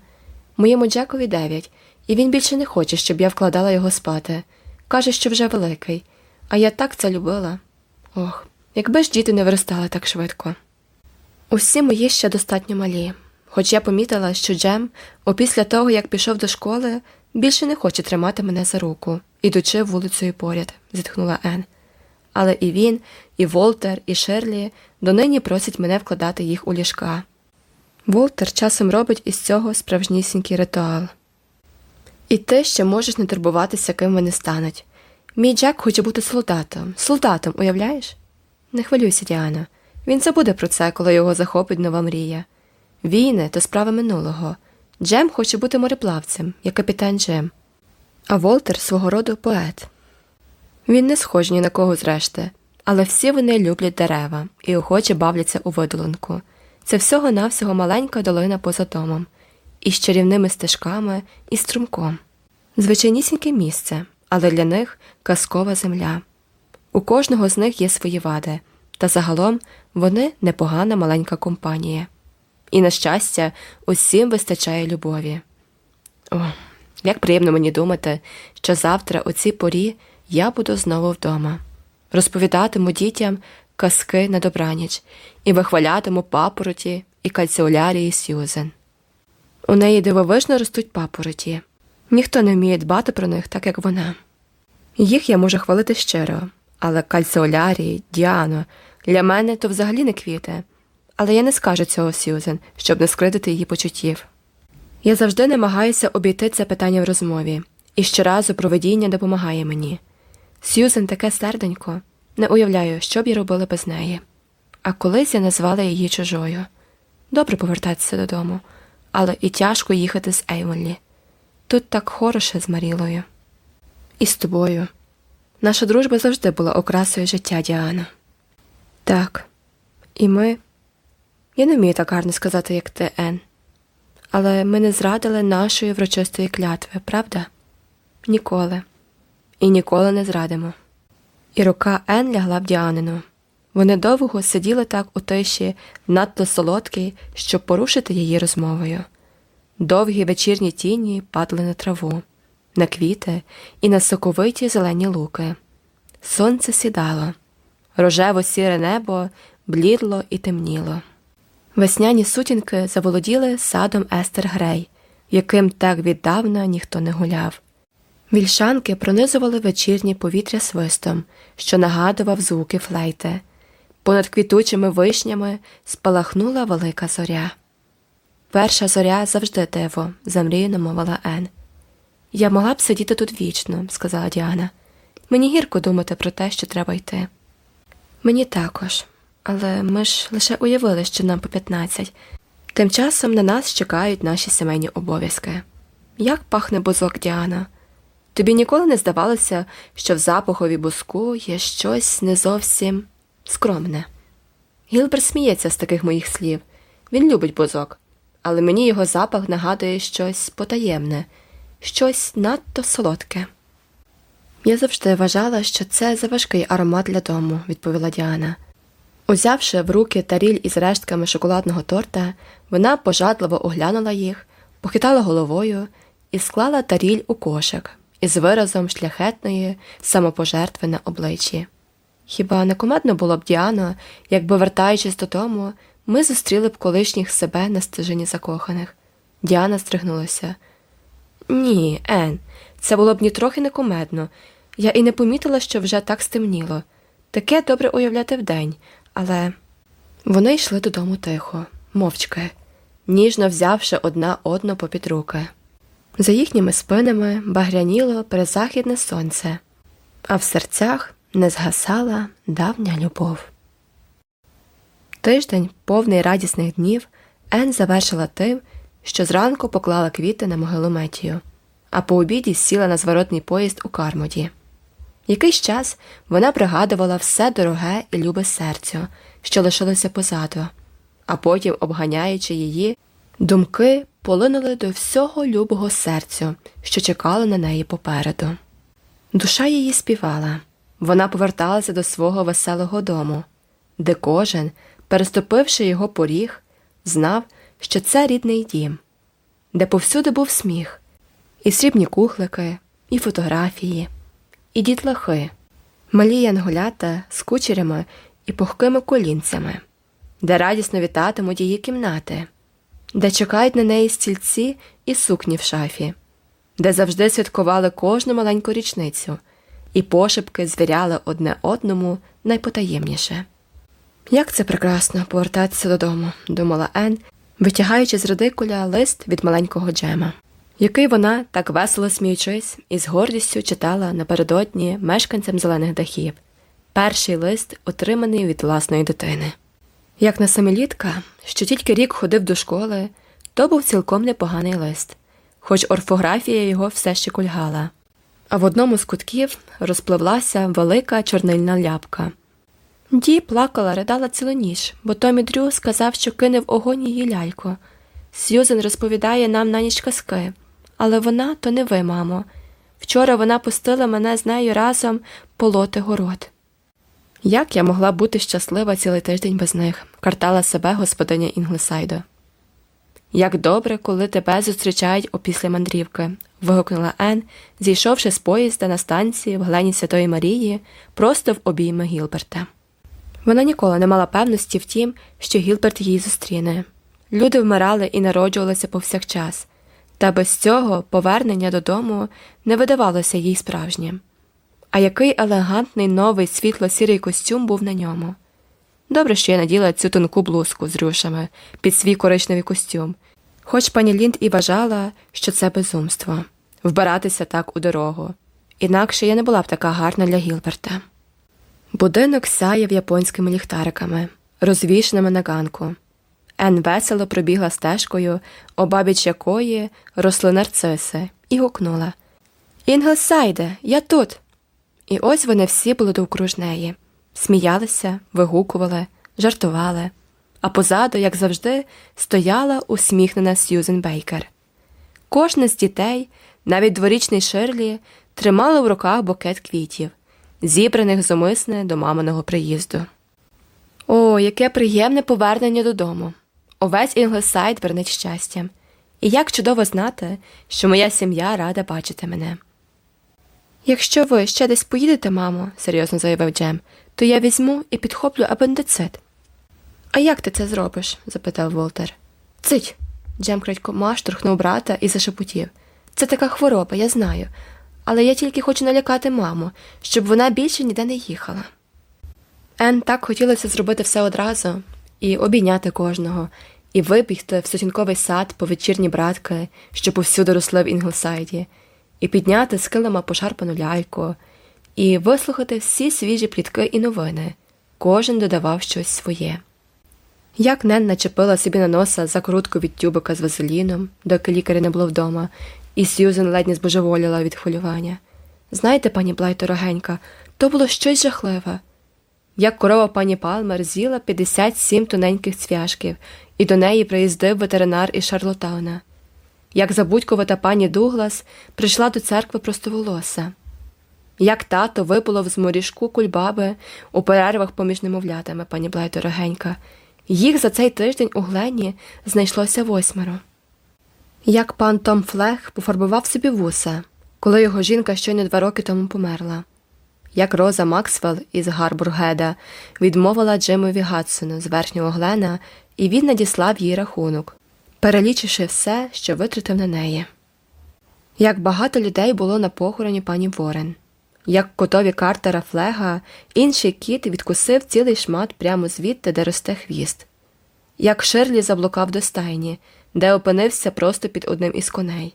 Speaker 1: Моєму Джекові дев'ять, і він більше не хоче, щоб я вкладала його спати. Каже, що вже великий, а я так це любила. Ох, якби ж діти не виростали так швидко. Усі мої ще достатньо малі, хоч я помітила, що Джем, опісля того, як пішов до школи, більше не хоче тримати мене за руку, ідучи вулицею поряд, зітхнула Ен. Але і він, і Волтер, і Шерлі донині просять мене вкладати їх у ліжка. Волтер часом робить із цього справжнісінький ритуал. І ти ще можеш не турбуватися, ким вони стануть. Мій Джек хоче бути солдатом. Солдатом, уявляєш? Не хвилюйся, Діана. Він забуде про це, коли його захопить нова мрія. Війни то справа минулого. Джем хоче бути мореплавцем, як капітан Джем. А Волтер свого роду поет. Він не схож ні на кого зрешти, але всі вони люблять дерева і охоче бавляться у видолинку. Це всього навсього маленька долина поза домом, із чарівними стежками і струмком. Звичайнісіньке місце, але для них казкова земля. У кожного з них є свої вади, та загалом вони непогана маленька компанія. І, на щастя, усім вистачає любові. О, як приємно мені думати, що завтра, у цій порі, я буду знову вдома, розповідатиму дітям казки на добраніч і вихвалятиму папороті і кальціолярії Сьюзен. У неї дивовижно ростуть папороті. Ніхто не вміє дбати про них так, як вона. Їх я можу хвалити щиро, але кальціолярії, Діано, для мене то взагалі не квіти. Але я не скажу цього Сьюзен, щоб не скридити її почуттів. Я завжди намагаюся обійти це питання в розмові, і щоразу проведіння допомагає мені. Сьюзен таке серденько, не уявляю, що б я робила без неї. А колись я назвала її чужою. Добре повертатися додому, але і тяжко їхати з Ейвонлі. Тут так хороше з Марілою. І з тобою. Наша дружба завжди була окрасою життя Діана. Так, і ми. Я не вмію так гарно сказати, як ти, Ен. Але ми не зрадили нашої врочистої клятви, правда? Ніколи. І ніколи не зрадимо. І рука Ен лягла в Діанину. Вони довго сиділи так у тиші, надто солодкий, щоб порушити її розмовою. Довгі вечірні тіні падали на траву, на квіти і на соковиті зелені луки. Сонце сідало, рожево сіре небо блідло і темніло. Весняні сутінки заволоділи садом Естер Грей, яким так віддавна ніхто не гуляв. Вільшанки пронизували вечірнє повітря свистом, що нагадував звуки флейти. Понад квітучими вишнями спалахнула велика зоря. Перша зоря завжди диво, замріяно мовила Ен. Я могла б сидіти тут вічно, сказала Діана. Мені гірко думати про те, що треба йти. Мені також, але ми ж лише уявили, що нам по 15. Тим часом на нас чекають наші сімейні обов'язки. Як пахне бузок Діана? Тобі ніколи не здавалося, що в запахові бузку є щось не зовсім скромне. Гілберт сміється з таких моїх слів. Він любить бузок, але мені його запах нагадує щось потаємне, щось надто солодке. Я завжди вважала, що це заважкий аромат для дому, відповіла Діана. Узявши в руки таріль із рештками шоколадного торта, вона пожадливо оглянула їх, похитала головою і склала таріль у кошик із виразом шляхетної самопожертви на обличчі. Хіба не кумедно було б Діано, якби, вертаючись додому, ми зустріли б колишніх себе на стежині закоханих? Діана стригнулася. Ні, Ен, це було б нітрохи не кумедно. Я і не помітила, що вже так стемніло. Таке добре уявляти вдень, але вони йшли додому тихо, мовчки, ніжно взявши одна одну попід руки. За їхніми спинами багряніло перезахідне сонце, а в серцях не згасала давня любов. Тиждень, повний радісних днів, Ен завершила тим, що зранку поклала квіти на могилу Метію, а по обіді сіла на зворотний поїзд у Кармоді. Якийсь час вона пригадувала все дороге і любе серцю, що лишилося позаду, а потім, обганяючи її, думки полинули до всього любого серцю, що чекало на неї попереду. Душа її співала, вона поверталася до свого веселого дому, де кожен, переступивши його поріг, знав, що це рідний дім, де повсюди був сміх, і срібні кухлики, і фотографії, і дітлахи, малі янголята з кучерями і пухкими колінцями, де радісно вітатимуть її кімнати де чекають на неї стільці і сукні в шафі, де завжди святкували кожну маленьку річницю і пошепки звіряли одне одному найпотаємніше. Як це прекрасно повертатися додому, думала Ен, витягаючи з радикуля лист від маленького Джема, який вона, так весело сміючись, і з гордістю читала напередодні мешканцям зелених дахів, перший лист, отриманий від власної дитини. Як на семилітка, що тільки рік ходив до школи, то був цілком непоганий лист, хоч орфографія його все ще кульгала. А в одному з кутків розпливлася велика чорнильна ляпка. Ді плакала, ридала цілу ніч, бо Томі Дрю сказав, що кине в огонь її ляльку. Сьюзен розповідає нам на ніч казки, але вона то не ви, мамо. Вчора вона пустила мене з нею разом полоти город. Як я могла бути щаслива цілий тиждень без них, картала себе господиня Інглесайдо. Як добре, коли тебе зустрічають опісля мандрівки, вигукнула Ен, зійшовши з поїзда на станції в глені Святої Марії, просто в обійми Гілберта. Вона ніколи не мала певності в тім, що Гілберт її зустріне. Люди вмирали і народжувалися повсякчас, та без цього повернення додому не видавалося їй справжнім. А який елегантний новий світло-сірий костюм був на ньому. Добре, що я наділа цю тонку блузку з рюшами під свій коричневий костюм, хоч пані Лінд і вважала, що це безумство вбиратися так у дорогу, інакше я не була б така гарна для Гілберта. Будинок сяяв японськими ліхтариками, розвішеними на ганку. Ен весело пробігла стежкою, обабіч якої росли нарциси, і гукнула Інгелсайде, я тут. І ось вони всі були довкруж неї, сміялися, вигукували, жартували, а позаду, як завжди, стояла усміхнена Сьюзен Бейкер. Кожна з дітей, навіть дворічний Ширлі, тримала в руках букет квітів, зібраних зумисне до маминого приїзду. О, яке приємне повернення додому! Увесь Інглсайд бринить щастям, і як чудово знати, що моя сім'я рада бачити мене. Якщо ви ще десь поїдете, мамо, серйозно заявив Джем, то я візьму і підхоплю апендицит. А як ти це зробиш? запитав Волтер. Цить. Джем крадькома штурхнув брата і зашепотів. Це така хвороба, я знаю, але я тільки хочу налякати маму, щоб вона більше ніде не їхала. Ен так хотілося зробити все одразу і обійняти кожного, і вибігти в сутінковий сад по вечірні братки, що повсюди росли в Інглсайді, і підняти з килима пошарпану ляльку, і вислухати всі свіжі плітки і новини. Кожен додавав щось своє. Як Нен начепила собі на носа закрутку від тюбика з вазеліном, доки лікаря не було вдома, і Сьюзен ледь не збожеволіла від хвилювання. Знаєте, пані Блайт, дорогенька, то було щось жахливе. Як корова пані Палмер з'їла 57 тоненьких цвяшків, і до неї приїздив ветеринар із Шарлотауна. Як забудькувата пані Дуглас прийшла до церкви простоволоса. Як тато випуло з морішку кульбаби у перервах поміж немовлятами, пані Блай, дорогенька. Їх за цей тиждень у Глені знайшлося восьмеро. Як пан Том Флех пофарбував собі вуса, коли його жінка щойно два роки тому померла, як Роза Максвелл із Гарбургеда відмовила Джимові Гадсону з верхнього Глена, і він надіслав їй рахунок, перелічивши все, що витратив на неї. Як багато людей було на похороні пані Ворен. Як котові Картера Флега, інший кіт відкусив цілий шмат прямо звідти, де росте хвіст, як Ширлі заблукав до стайні, де опинився просто під одним із коней.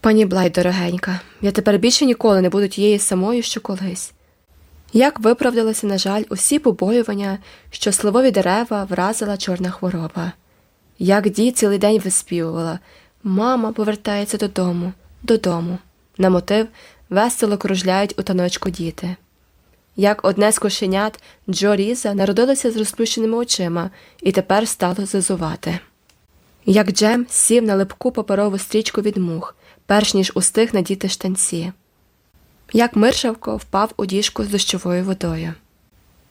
Speaker 1: Пані Блай, дорогенька, я тепер більше ніколи не буду тією самою, що колись. Як виправдалися, на жаль, усі побоювання, що сливові дерева вразила чорна хвороба, як Ді цілий день виспівувала Мама повертається додому, додому, на мотив весело кружляють у таночку діти. Як одне з кошенят Джо Різа народилося з розплющеними очима і тепер стало зазувати. Як Джем сів на липку паперову стрічку від мух, перш ніж устиг надіти штанці, як Миршавко впав у діжку з дощовою водою.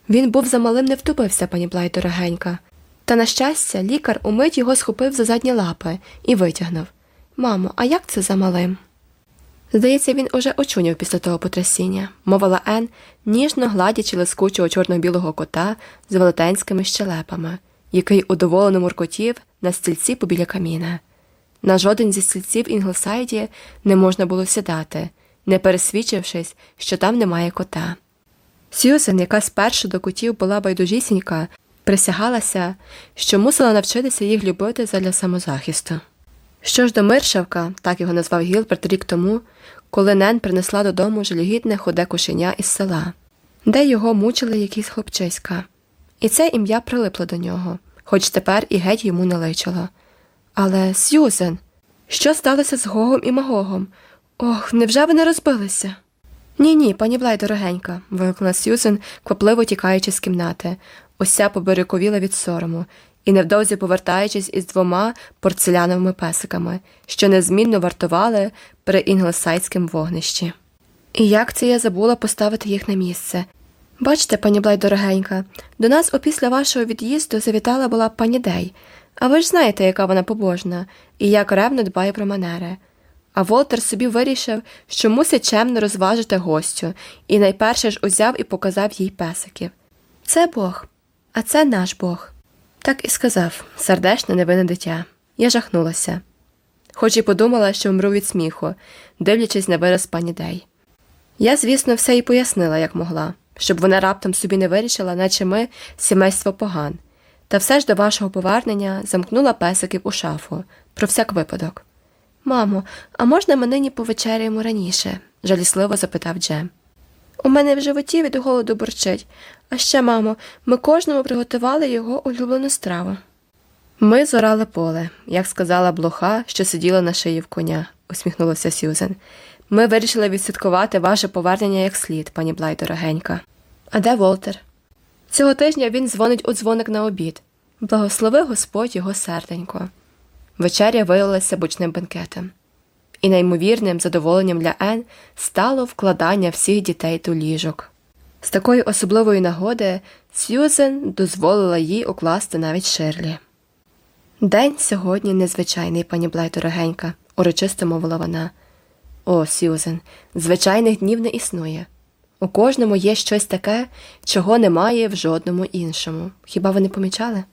Speaker 1: Він був замалим не втупився, пані Блай дорогенька, та, на щастя, лікар умить його схопив за задні лапи і витягнув Мамо, а як це замалим? Здається, він уже очуняв після того потрясіння, мовила Ен, ніжно гладячи лискучого чорно-білого кота з велетенськими щелепами, який удоволено муркотів на стільці побіля каміна. На жоден зі стільців в Інглсайді не можна було сідати, не пересвідчившись, що там немає кота. Сьюзен, яка спершу до котів була байдужісінька, присягалася, що мусила навчитися їх любити задля самозахисту. Що ж до Миршавка, так його назвав Гілберт рік тому, коли Нен принесла додому жалюгідне худе кошеня із села, де його мучили якісь хлопчиська, і це ім'я прилипло до нього, хоч тепер і геть йому не личило. Але Сьюзен, що сталося з Гогом і Магогом? Ох, невже вони розбилися? Ні, ні, пані Блай, дорогенька, вигукнула Сьюзен, квапливо тікаючи з кімнати, уся побиряковіла від сорому, і невдовзі повертаючись із двома порцеляновими песиками, що незмінно вартували при інглесайському вогнищі. І як це я забула поставити їх на місце? Бачите, пані Блай, дорогенька, до нас опісля вашого від'їзду завітала була пані Дей, а ви ж знаєте, яка вона побожна, і як ревно дбає про манери. А Волтер собі вирішив, що мусить чемно розважити гостю, і найперше ж узяв і показав їй песиків. Це Бог, а це наш Бог. Так і сказав сердечне невинне дитя. Я жахнулася, хоч і подумала, що вмру від сміху, дивлячись на вираз пані Дей. Я, звісно, все і пояснила, як могла, щоб вона раптом собі не вирішила, наче ми сімейство поган, та все ж до вашого повернення замкнула песиків у шафу про всяк випадок. Мамо, а можна ми нині повечеряємо раніше? жалісливо запитав Джем. У мене в животі від голоду борчить, а ще, мамо, ми кожному приготували його улюблену страву. Ми зорали поле, як сказала блоха, що сиділа на шиї в коня, усміхнулася Сюзен. Ми вирішили відсвяткувати ваше повернення як слід, пані Блай, дорогенька. А де Волтер? Цього тижня він дзвонить у дзвоник на обід. Благослови Господь його серденько. Вечеря виявилася бучним бенкетом і неймовірним задоволенням для Ен стало вкладання всіх дітей до ліжок. З такої особливої нагоди Сьюзен дозволила їй укласти навіть Ширлі. День сьогодні незвичайний, пані Блай, дорогенька, урочисто мовила вона. О, Сьюзен, звичайних днів не існує. У кожному є щось таке, чого немає в жодному іншому. Хіба ви не помічали?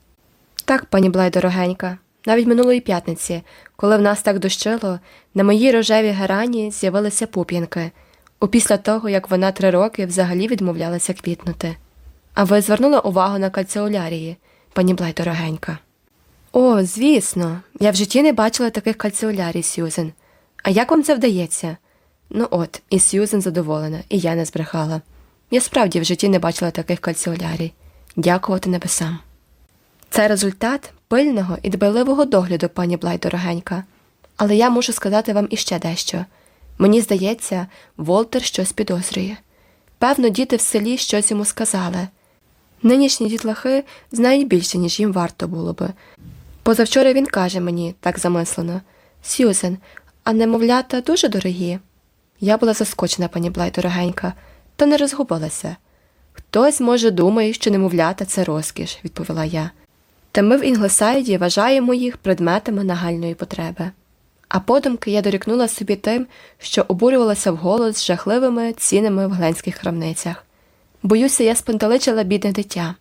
Speaker 1: Так, пані Блай, дорогенька, навіть минулої п'ятниці, коли в нас так дощило, на моїй рожевій герані з'явилися пуп'янки, опісля того, як вона три роки взагалі відмовлялася квітнути. А ви звернули увагу на кальціолярії, пані Блай дорогенька? О, звісно, я в житті не бачила таких кальціолярій, Сюзен. А як вам це вдається? Ну от, і Сьюзен задоволена, і я не збрехала. Я справді в житті не бачила таких кальціолярій. Дякувати небесам. Це результат пильного і дбайливого догляду, пані Блай дорогенька. Але я мушу сказати вам іще дещо. Мені здається, Волтер щось підозрює. Певно, діти в селі щось йому сказали. Нинішні дітлахи знають більше, ніж їм варто було би. Позавчора він каже мені, так замислено Сьюзен, а немовлята дуже дорогі. Я була заскочена, пані Блай, дорогенька, та не розгубилася. Хтось, може, думає, що немовлята це розкіш, відповіла я. Та ми в Інглсайді вважаємо їх предметами нагальної потреби. А подумки я дорікнула собі тим, що обурювалася вголос жахливими цінами в гленських крамницях. Боюся, я спантеличила бідне дитя.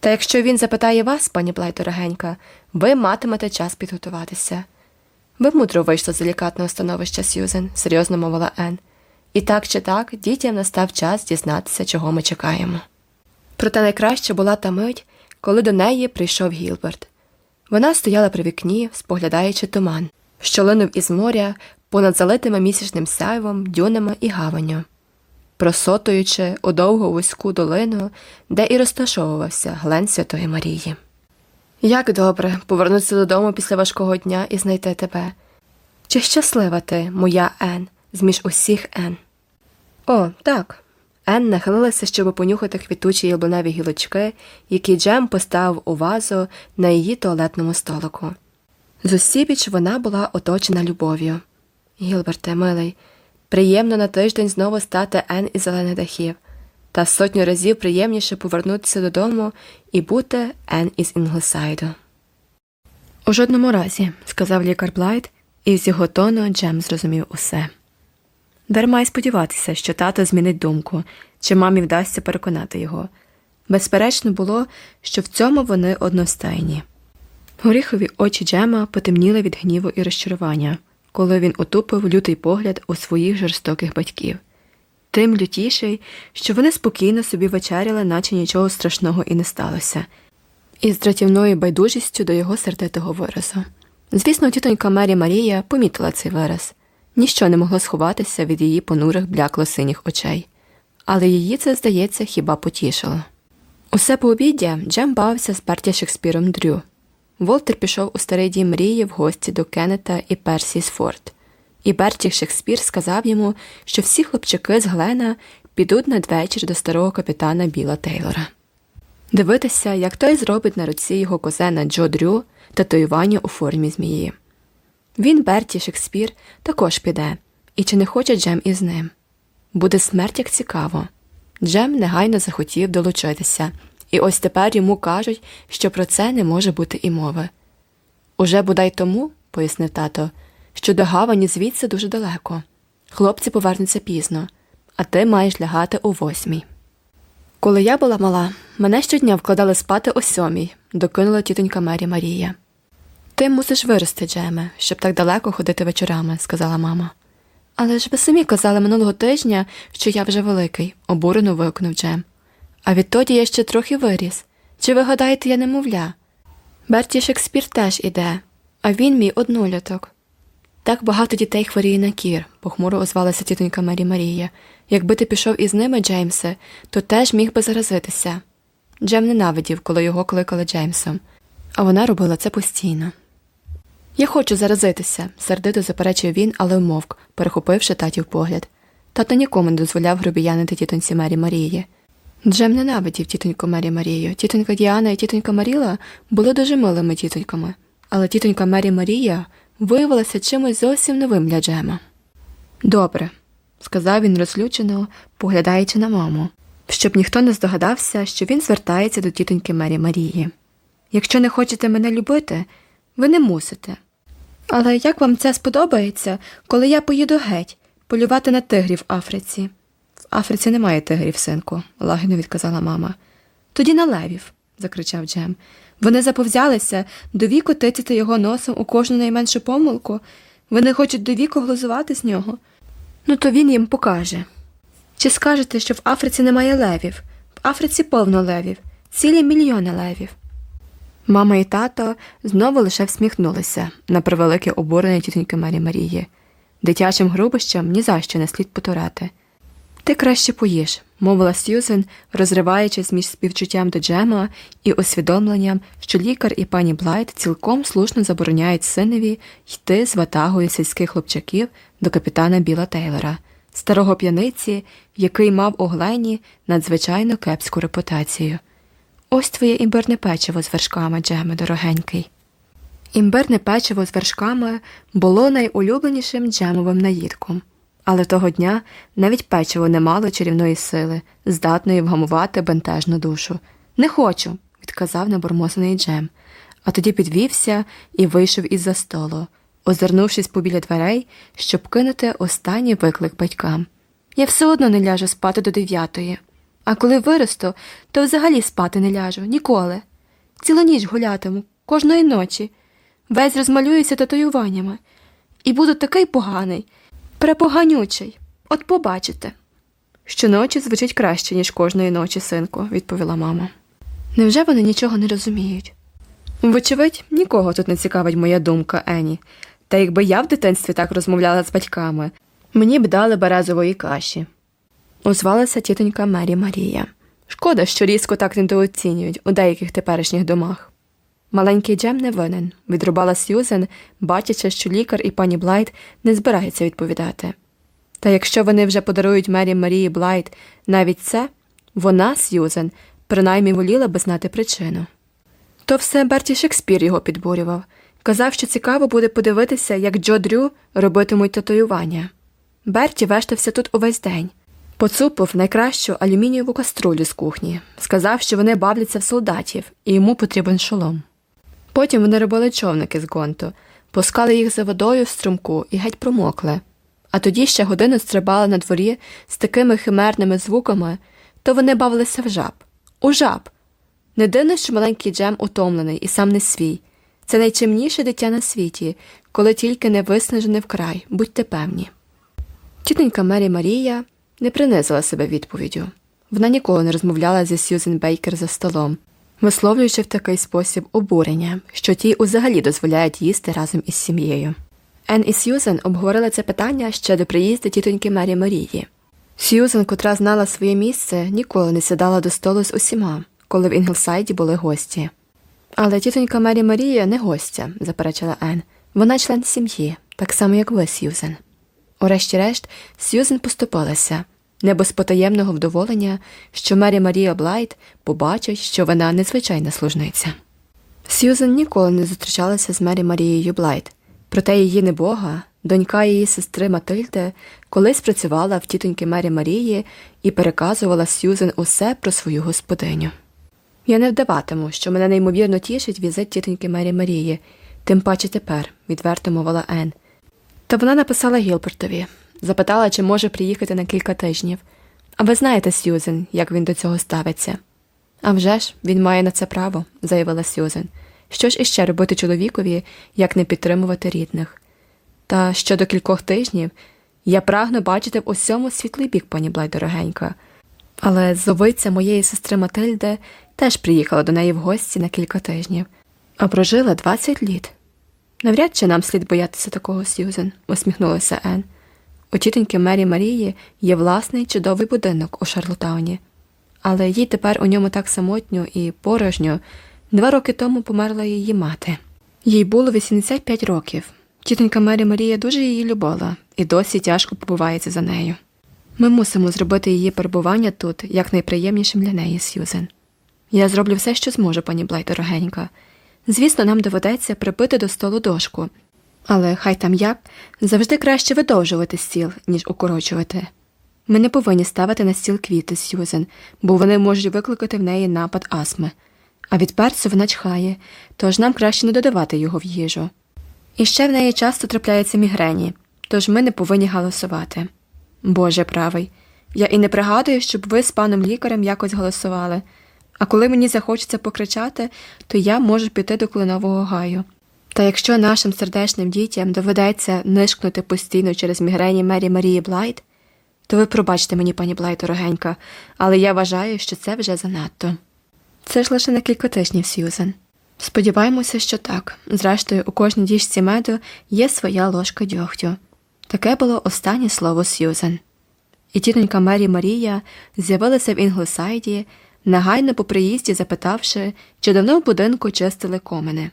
Speaker 1: Та якщо він запитає вас, пані Блайт дорогенька, ви матимете час підготуватися. Ви мудро вийшли з делікатного становища Сьюзен, серйозно мовила Ен. І так чи так дітям настав час дізнатися, чого ми чекаємо. Проте найкраще була та мить, коли до неї прийшов Гілберт. Вона стояла при вікні, споглядаючи туман, що линув із моря понад залитими місячним сяйвом, дюнами і гаванню, просотуючи у довгу вузьку долину, де і розташовувався глен Святої Марії. Як добре повернутися додому після важкого дня і знайти тебе. Чи щаслива ти, моя Ен, зміж усіх Ен? О, так. Ен нахилилася, щоб понюхати квітучі яблуневі гілочки, які Джем поставив у вазу на її туалетному столику. Зусібіч вона була оточена любов'ю. Гілберте, милий, приємно на тиждень знову стати Ен із зелених дахів, та сотню разів приємніше повернутися додому і бути Ен із Інглсайду. У жодному разі, сказав лікар Блайт, і з його тону Джем зрозумів усе. Дарма й сподіватися, що тато змінить думку, чи мамі вдасться переконати його. Безперечно було, що в цьому вони одностайні. Горіхові очі Джема потемніли від гніву і розчарування, коли він утупив лютий погляд у своїх жорстоких батьків. Тим лютіший, що вони спокійно собі вечеряли, наче нічого страшного і не сталося, із дратівною байдужістю до його сердитого виразу. Звісно, тітонька Мері Марія помітила цей вираз. Ніщо не могло сховатися від її понурих блякло синіх очей, але її це, здається, хіба потішило. Усе пообіддя Джем бавився з Берті Шекспіром Дрю. Волтер пішов у старий дім мрії в гості до Кеннета і Персі Сфорд. І Берті Шекспір сказав йому, що всі хлопчики з Глена підуть надвечір до старого капітана Біла Тейлора. Дивитися, як той зробить на руці його козена Джо Дрю татуювання у формі змії. Він, Берті Шекспір, також піде, і чи не хоче Джем із ним. Буде смерть як цікаво. Джем негайно захотів долучитися, і ось тепер йому кажуть, що про це не може бути і мови. Уже бодай тому, пояснив тато, що до гавані звідси дуже далеко. Хлопці повернуться пізно, а ти маєш лягати о восьмій. Коли я була мала, мене щодня вкладали спати о сьомій, докинула тітонька Мері Марія. Ти мусиш вирости, Джеме, щоб так далеко ходити вечорами, сказала мама. Але ж ви самі казали минулого тижня, що я вже великий, обурено вигукнув Джем. А відтоді я ще трохи виріс. Чи ви гадаєте, я немовля? Берті Шекспір теж іде, а він мій одноліток. Так багато дітей хворіє на кір, похмуро озвалася тітонька Мері Марія. Якби ти пішов із ними, Джеймсе, то теж міг би заразитися. Джем ненавидів, коли його кликали Джеймсом, а вона робила це постійно. Я хочу заразитися, сердито заперечив він, але вмовк, перехопивши татів погляд. Тато нікому не дозволяв грубіянити тітоньці Мері Марії. Джем ненавидів тітоньку Мері Марію. Тітонька Діана і тітонька Маріла були дуже милими тітоньками, але тітонька Мері Марія виявилася чимось зовсім новим для Джема. Добре, сказав він розлючено, поглядаючи на маму, щоб ніхто не здогадався, що він звертається до тітоньки Мері Марії. Якщо не хочете мене любити, ви не мусите. Але як вам це сподобається, коли я поїду геть, полювати на тигрів в Африці? В Африці немає тигрів, синку, лагідно відказала мама. Тоді на левів, закричав Джем. Вони заповзялися до віку тицяти його носом у кожну найменшу помилку. Вони хочуть до віку глузувати з нього. Ну, то він їм покаже. Чи скажете, що в Африці немає левів? В Африці повно левів, цілі мільйони левів. Мама і тато знову лише всміхнулися на превелике обурення тітоньки Марі Марії. Дитячим грубощам ні за що не слід потурати. Ти краще поїж, мовила Сьюзен, розриваючись між співчуттям до Джема і усвідомленням, що лікар і пані Блайт цілком слушно забороняють синові йти з ватагою сільських хлопчаків до капітана Біла Тейлора, старого п'яниці, який мав у Глені надзвичайно кепську репутацію. Ось твоє імбирне печиво з вершками, Джеме, дорогенький. Імбирне печиво з вершками було найулюбленішим джемовим наїдком, але того дня навіть печиво не мало чарівної сили, здатної вгамувати бентежну душу. Не хочу, відказав набормозаний Джем, а тоді підвівся і вийшов із за столу, озирнувшись побіля дверей, щоб кинути останній виклик батькам. Я все одно не ляжу спати до дев'ятої, а коли виросту, то взагалі спати не ляжу ніколи. Цілу ніч гулятиму, кожної ночі весь розмалююся татуюваннями, і буду такий поганий, препоганючий. От побачите. Щоночі звучить краще, ніж кожної ночі, синку, відповіла мама. Невже вони нічого не розуміють? Вочевидь, нікого тут не цікавить моя думка, Ені. Та якби я в дитинстві так розмовляла з батьками, мені б дали березової каші. Озвалася тітонька Мері Марія. Шкода, що різку так недооцінюють у деяких теперішніх домах. Маленький Джем не винен, відрубала Сьюзен, бачачи, що лікар і пані Блайт не збираються відповідати. Та якщо вони вже подарують Мері Марії Блайт навіть це, вона, Сьюзен, принаймні воліла би знати причину. То все Берті Шекспір його підбурював. Казав, що цікаво буде подивитися, як Джо Дрю робитимуть татуювання. Берті вештався тут увесь день. Поцупив найкращу алюмінієву каструлю з кухні, сказав, що вони бавляться в солдатів, і йому потрібен шолом. Потім вони робили човники з гонту, пускали їх за водою в струмку і геть промокли. А тоді ще годину стрибали на дворі з такими химерними звуками, то вони бавилися в жаб. У жаб. Не дивно, що маленький Джем утомлений і сам не свій. Це найчимніше дитя на світі, коли тільки не виснажене вкрай, будьте певні. Тітонька Мері Марія не принизила себе відповіддю. Вона ніколи не розмовляла зі Сьюзен Бейкер за столом, висловлюючи в такий спосіб обурення, що тій взагалі дозволяють їсти разом із сім'єю. Ен і Сьюзен обговорили це питання ще до приїзду тітоньки Мері Марії. Сьюзен, котра знала своє місце, ніколи не сідала до столу з усіма, коли в Інглсайді були гості. Але тітонька Мері Марія не гостя, заперечила Ен. Вона член сім'ї, так само, як ви, Сьюзен. Урешті-решт, Сьюзен поступилася, не без потаємного вдоволення, що Мері Марія Блайт побачить, що вона не звичайна служниця. Сьюзен ніколи не зустрічалася з Мері Марією Блайт, проте її небога, донька її сестри Матильди, колись працювала в тітоньки Мері Марії і переказувала Сьюзен усе про свою господиню. Я не вдаватиму, що мене неймовірно тішить візит тітоньки Мері Марії, тим паче тепер, відверто мовила Ен. Та вона написала Гілбертові, запитала, чи може приїхати на кілька тижнів. А ви знаєте, Сьюзен, як він до цього ставиться. «А вже ж, він має на це право, заявила Сьюзен. Що ж іще робити чоловікові, як не підтримувати рідних? Та щодо кількох тижнів я прагну бачити в усьому світлий бік, пані Блай, дорогенька. Але зовиця моєї сестри Матильди теж приїхала до неї в гості на кілька тижнів, а прожила 20 літ. Навряд чи нам слід боятися такого, Сьюзен, усміхнулася Ен. У Мері Марії є власний чудовий будинок у Шарлотауні, але їй тепер у ньому так самотньо і порожньо. Два роки тому померла її мати. Їй було 85 років. Тітонька Мері Марія дуже її любила і досі тяжко побувається за нею. Ми мусимо зробити її перебування тут якнайприємнішим для неї, Сьюзен. Я зроблю все, що зможу, пані Блай, дорогенька. Звісно, нам доведеться прибити до столу дошку, але хай там як завжди краще видовжувати стіл, ніж укорочувати. Ми не повинні ставити на стіл квіти, Сьюзен, бо вони можуть викликати в неї напад астми. А від перцю вона чхає, тож нам краще не додавати його в їжу. І ще в неї часто трапляються мігрені, тож ми не повинні галасувати. Боже правий, я і не пригадую, щоб ви з паном лікарем якось галасували. А коли мені захочеться покричати, то я можу піти до кленового гаю. Та якщо нашим сердечним дітям доведеться нишкнути постійно через мігрені Мері Марії Блайт, то ви пробачте мені, пані Блайт, дорогенька, але я вважаю, що це вже занадто. Це ж лише на кілька тижнів, Сьюзен. Сподіваємося, що так. Зрештою, у кожній діжці меду є своя ложка дьогтю. Таке було останнє слово Сьюзен. І тітонька Мері Марія з'явилася в Інглосайді, негайно по приїзді запитавши, чи давно в будинку чистили комини.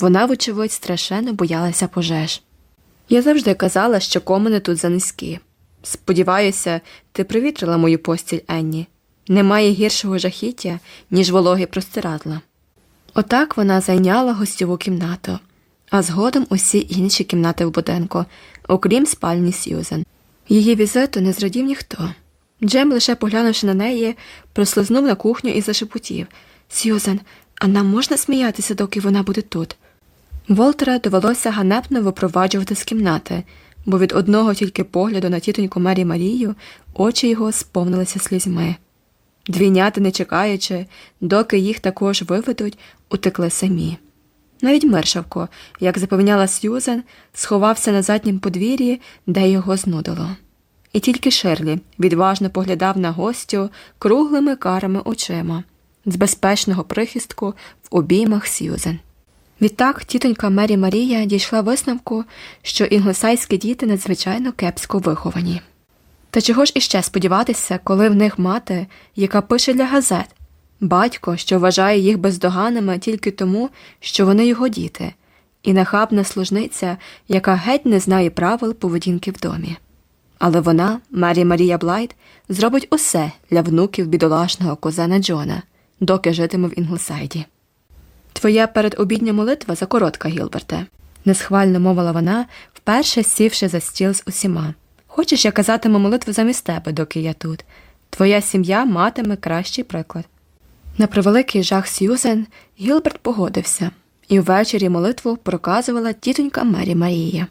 Speaker 1: Вона, вочевидь, страшенно боялася пожеж. Я завжди казала, що комини тут занизькі. Сподіваюся, ти привітрила мою постіль Енні. Немає гіршого жахіття, ніж вологі простирадла. Отак вона зайняла гостьову кімнату, а згодом усі інші кімнати в будинку, окрім спальні Сьюзен. Її візиту не зрадів ніхто. Джем, лише поглянувши на неї, прослизнув на кухню і зашепотів Сьюзен, а нам можна сміятися, доки вона буде тут. Волтера довелося ганебно випроваджувати з кімнати, бо від одного тільки погляду на тітоньку Мері Марію очі його сповнилися слізьми. Двійняти, не чекаючи, доки їх також виведуть, утекли самі. Навіть Мершавко, як запевняла Сьюзен, сховався на заднім подвір'ї, де його знудило. І тільки Шерлі відважно поглядав на гостю круглими карими очима, з безпечного прихистку в обіймах Сьюзен. Відтак тітонька Мері Марія дійшла висновку, що інглосайські діти надзвичайно кепсько виховані. Та чого ж іще сподіватися, коли в них мати, яка пише для газет, батько, що вважає їх бездоганними тільки тому, що вони його діти, і нахабна служниця, яка геть не знає правил поведінки в домі. Але вона, Мері Марія Блайт, зробить усе для внуків бідолашного кузена Джона, доки житиме в Інглсайді. Твоя передобідня молитва закоротка, Гілберте, несхвально мовила вона, вперше сівши за стіл з усіма. Хочеш, я казатиму молитву замість тебе, доки я тут. Твоя сім'я матиме кращий приклад. На превеликий жах Сьюзен Гілберт погодився, і ввечері молитву проказувала тітонька Мері Марія.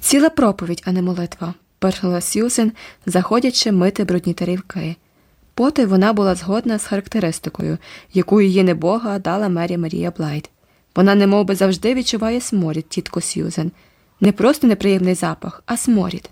Speaker 1: Ціла проповідь, а не молитва, пирхнула Сьюзен, заходячи мити брудні тарілки. Потай вона була згодна з характеристикою, яку її небога дала Мері Марія Блайт. Вона немов би завжди відчуває сморід, тітко Сьюзен. Не просто неприємний запах, а сморід.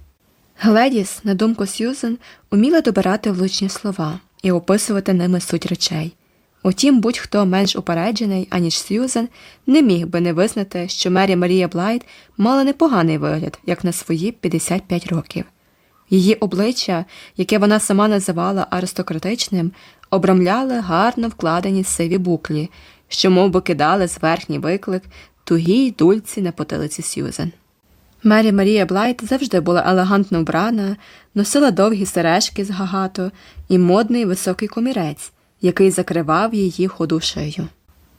Speaker 1: Гледіс, на думку Сьюзен, уміла добирати влучні слова і описувати ними суть речей. Утім, будь-хто менш упереджений, аніж Сьюзен, не міг би не визнати, що Мері Марія Блайт мала непоганий вигляд, як на свої 55 років. Її обличчя, яке вона сама називала аристократичним, обрамляли гарно вкладені сиві буклі, що мов би кидали зверхній виклик тугій дульці на потилиці Сьюзен. Мері Марія Блайт завжди була елегантно вбрана, носила довгі сережки з гагату і модний високий комірець, який закривав її худу шию.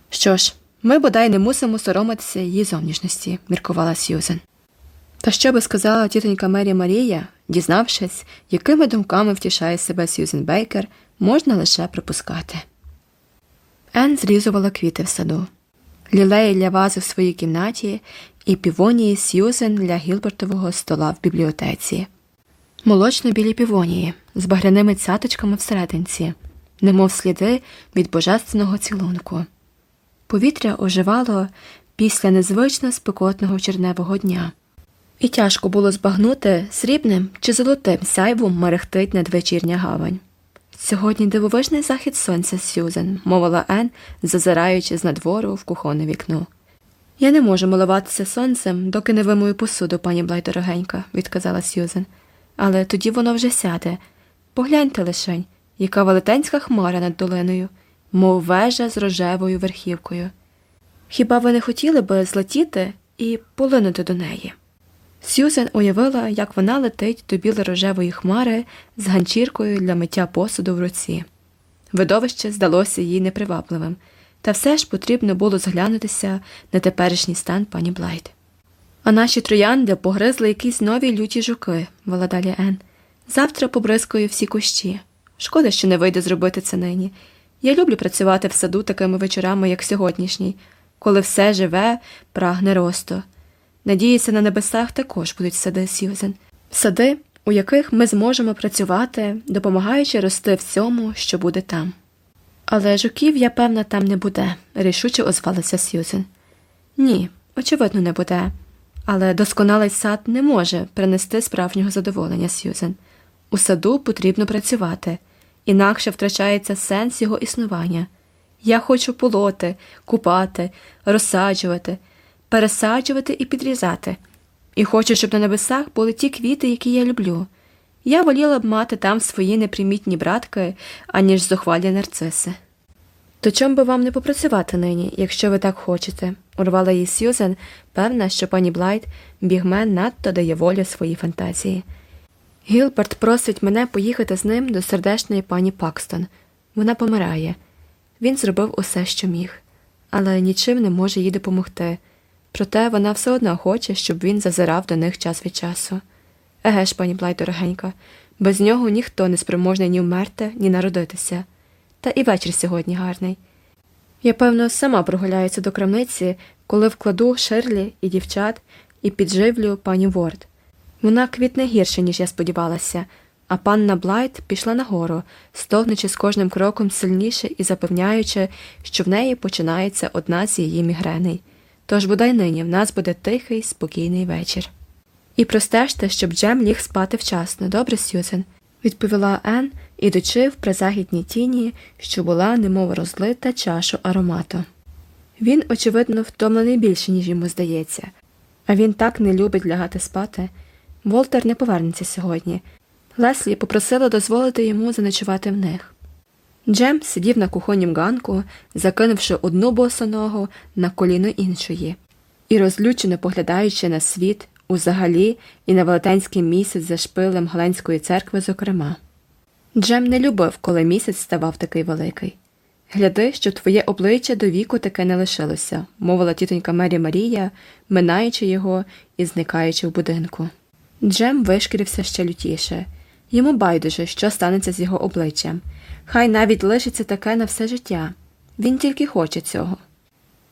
Speaker 1: Що ж, ми бодай не мусимо соромитися її зовнішності, міркувала Сьюзен. Та що би сказала тітонька Мері Марія, дізнавшись, якими думками втішає себе Сьюзен Бейкер, можна лише припускати. Ен зрізувала квіти в саду. Лілеї для вази в своїй кімнаті і півонії Сьюзен для Гілбертового стола в бібліотеці, молочно білі півонії з багряними цяточками всерединці, немов сліди від божественного цілунку. Повітря оживало після незвично спекотного черневого дня, і тяжко було збагнути срібним чи золотим сяйвом мерехтить надвечірня гавань. Сьогодні дивовижний захід сонця Сюзен, мовила Ен, зазираючи з надвору в кухонне вікно. Я не можу милуватися сонцем, доки не вимою посуду, пані Блай дорогенька, відказала Сьюзен. Але тоді воно вже сяде. Погляньте лишень, яка велетенська хмара над долиною, мов вежа з рожевою верхівкою. Хіба ви не хотіли би злетіти і полинути до неї? Сьюзен уявила, як вона летить до біло-рожевої хмари з ганчіркою для миття посуду в руці. Видовище здалося їй непривабливим. Та все ж потрібно було зглянутися на теперішній стан пані Блайт. А наші троянди погризли якісь нові люті жуки, вела далі Ен. Завтра побризкою всі кущі. Шкода, що не вийде зробити це нині. Я люблю працювати в саду такими вечорами, як сьогоднішній, коли все живе, прагне росту. Надіюся, на небесах також будуть сади Сьюзен. Сади, у яких ми зможемо працювати, допомагаючи рости всьому, що буде там. Але жуків, я певна, там не буде, рішуче озвалася Сьюзен. Ні, очевидно, не буде. Але досконалий сад не може принести справжнього задоволення Сьюзен. У саду потрібно працювати, інакше втрачається сенс його існування. Я хочу полоти, купати, розсаджувати, пересаджувати і підрізати. і хочу, щоб на небесах були ті квіти, які я люблю. Я воліла б мати там свої непримітні братки, аніж зухвалі нарциси. То чом би вам не попрацювати нині, якщо ви так хочете, урвала її Сьюзен, певна, що пані Блайт бігмен надто дає волю своїй фантазії. Гілберт просить мене поїхати з ним до сердечної пані Пакстон. Вона помирає. Він зробив усе, що міг, але нічим не може їй допомогти. Проте вона все одно хоче, щоб він зазирав до них час від часу. Еге ж, пані Блайт, дорогенька, без нього ніхто не спроможний ні вмерти, ні народитися. Та і вечір сьогодні гарний. Я, певно, сама прогуляюся до крамниці, коли вкладу Ширлі і дівчат і підживлю пані Ворд. Вона квітне гірше, ніж я сподівалася, а панна Блайт пішла нагору, стогнучи з кожним кроком сильніше і запевняючи, що в неї починається одна з її мігреней. Тож бодай нині в нас буде тихий, спокійний вечір. І простежте, щоб Джем ліг спати вчасно, добре, Сьюзен? відповіла Ен, ідучи в призахідній тіні, що була, немов розлита чашу аромату. Він, очевидно, втомлений більше, ніж йому здається, а він так не любить лягати спати. Волтер не повернеться сьогодні. Леслі попросила дозволити йому заночувати в них. Джем сидів на кухоннім ганку, закинувши одну босоногу на коліно іншої, і, розлючено поглядаючи на світ узагалі і на велетенський місяць за шпилем Гленської церкви, зокрема. Джем не любив, коли місяць ставав такий великий. Гляди, що твоє обличчя до віку таке не лишилося, мовила тітонька Мері Марія, минаючи його і зникаючи в будинку. Джем вишкірився ще лютіше. Йому байдуже, що станеться з його обличчям. Хай навіть лишиться таке на все життя. Він тільки хоче цього.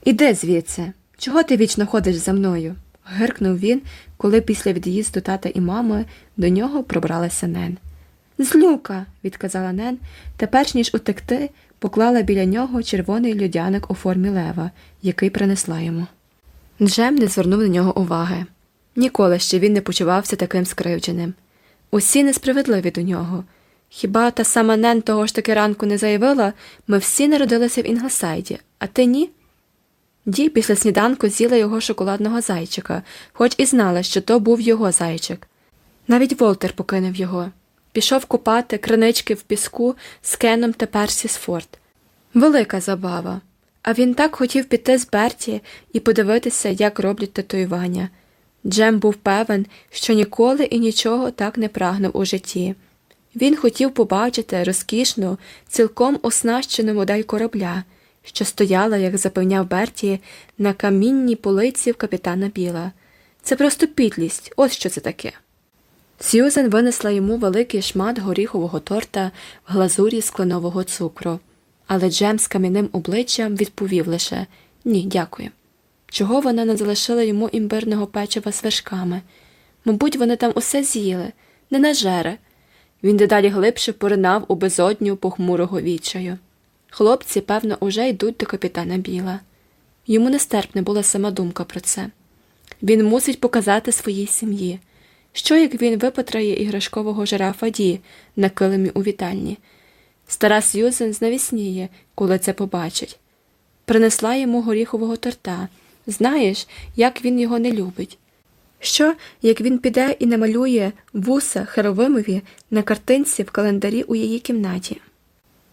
Speaker 1: Іди звідси. Чого ти вічно ходиш за мною? гиркнув він, коли після від'їзду тата і мами до нього пробралася Нен. Злюка, відказала Нен, та перш ніж утекти, поклала біля нього червоний людяник у формі лева, який принесла йому. Джем не звернув на нього уваги. Ніколи ще він не почувався таким скривдженим. Усі несправедливі до нього. Хіба та сама Нен того ж таки ранку не заявила ми всі народилися в Інгласайді, а ти ні? Ді після сніданку з'їла його шоколадного зайчика, хоч і знала, що то був його зайчик. Навіть Волтер покинув його. Пішов купати кринички в піску з Кеном та Персі Сфорд. Велика забава. А він так хотів піти з Берті і подивитися, як роблять татуювання. Джем був певен, що ніколи і нічого так не прагнув у житті. Він хотів побачити розкішну, цілком оснащену модель корабля, що стояла, як запевняв Берті, на камінній полиці в капітана Біла. Це просто підлість, ось що це таке. Сьюзен винесла йому великий шмат горіхового торта в глазурі з кленового цукру, але Джем з кам'яним обличчям відповів лише ні, дякую. Чого вона не залишила йому імбирного печива з вершками? Мабуть, вони там усе з'їли, не нажере. Він дедалі глибше поринав у безодню похмурого відчаю. Хлопці, певно, уже йдуть до капітана Біла. Йому нестерпна була сама думка про це. Він мусить показати своїй сім'ї, що як він випатрає іграшкового жирафа Ді на килимі у вітальні. Стара Сьюзен знавісніє, коли це побачить. Принесла йому горіхового торта. Знаєш, як він його не любить. Що, як він піде і намалює вуса Херовимові на картинці в календарі у її кімнаті?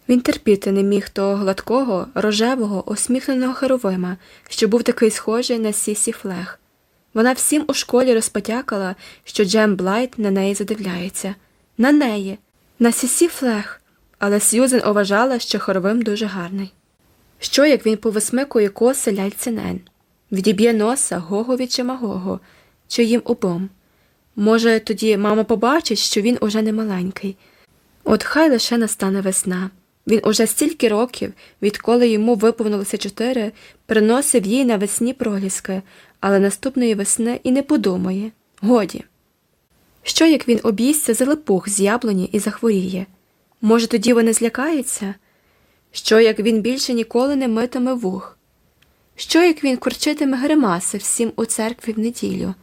Speaker 1: Він терпіти не міг того гладкого, рожевого, усміхненого херувима, що був такий схожий на Сісі Флег. Вона всім у школі розпатякала, що Джем Блайт на неї задивляється. На неї, на Сісі Флег. Але Сьюзен уважала, що херувим дуже гарний. Що, як він повисмикує коси ляльці Нен? відіб'є носа Гогові чи Магогу, чи їм обом. Може, тоді мама побачить, що він уже не маленький. От хай лише настане весна. Він уже стільки років, відколи йому виповнилося чотири, приносив їй навесні проліски, але наступної весни і не подумає годі. Що як він об'їсться за липух з яблуні і захворіє? Може, тоді вони злякаються? Що як він більше ніколи не митиме вух? Що як він курчитиме гримаси всім у церкві в неділю?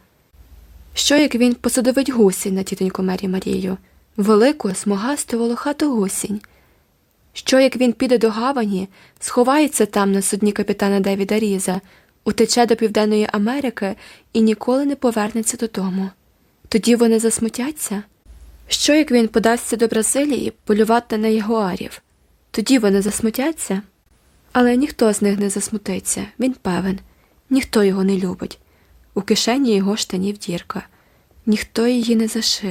Speaker 1: Що як він посадовить гусінь на тітоньку Мері Марію, велику, смугасту волохату гусінь? Що як він піде до гавані, сховається там на судні капітана Девіда Різа, утече до Південної Америки і ніколи не повернеться додому. Тоді вони засмутяться. Що як він подасться до Бразилії полювати на ягуарів? Тоді вони засмутяться. Але ніхто з них не засмутиться, він певен, ніхто його не любить. У кишені його штанів дірка, ніхто її не зашив.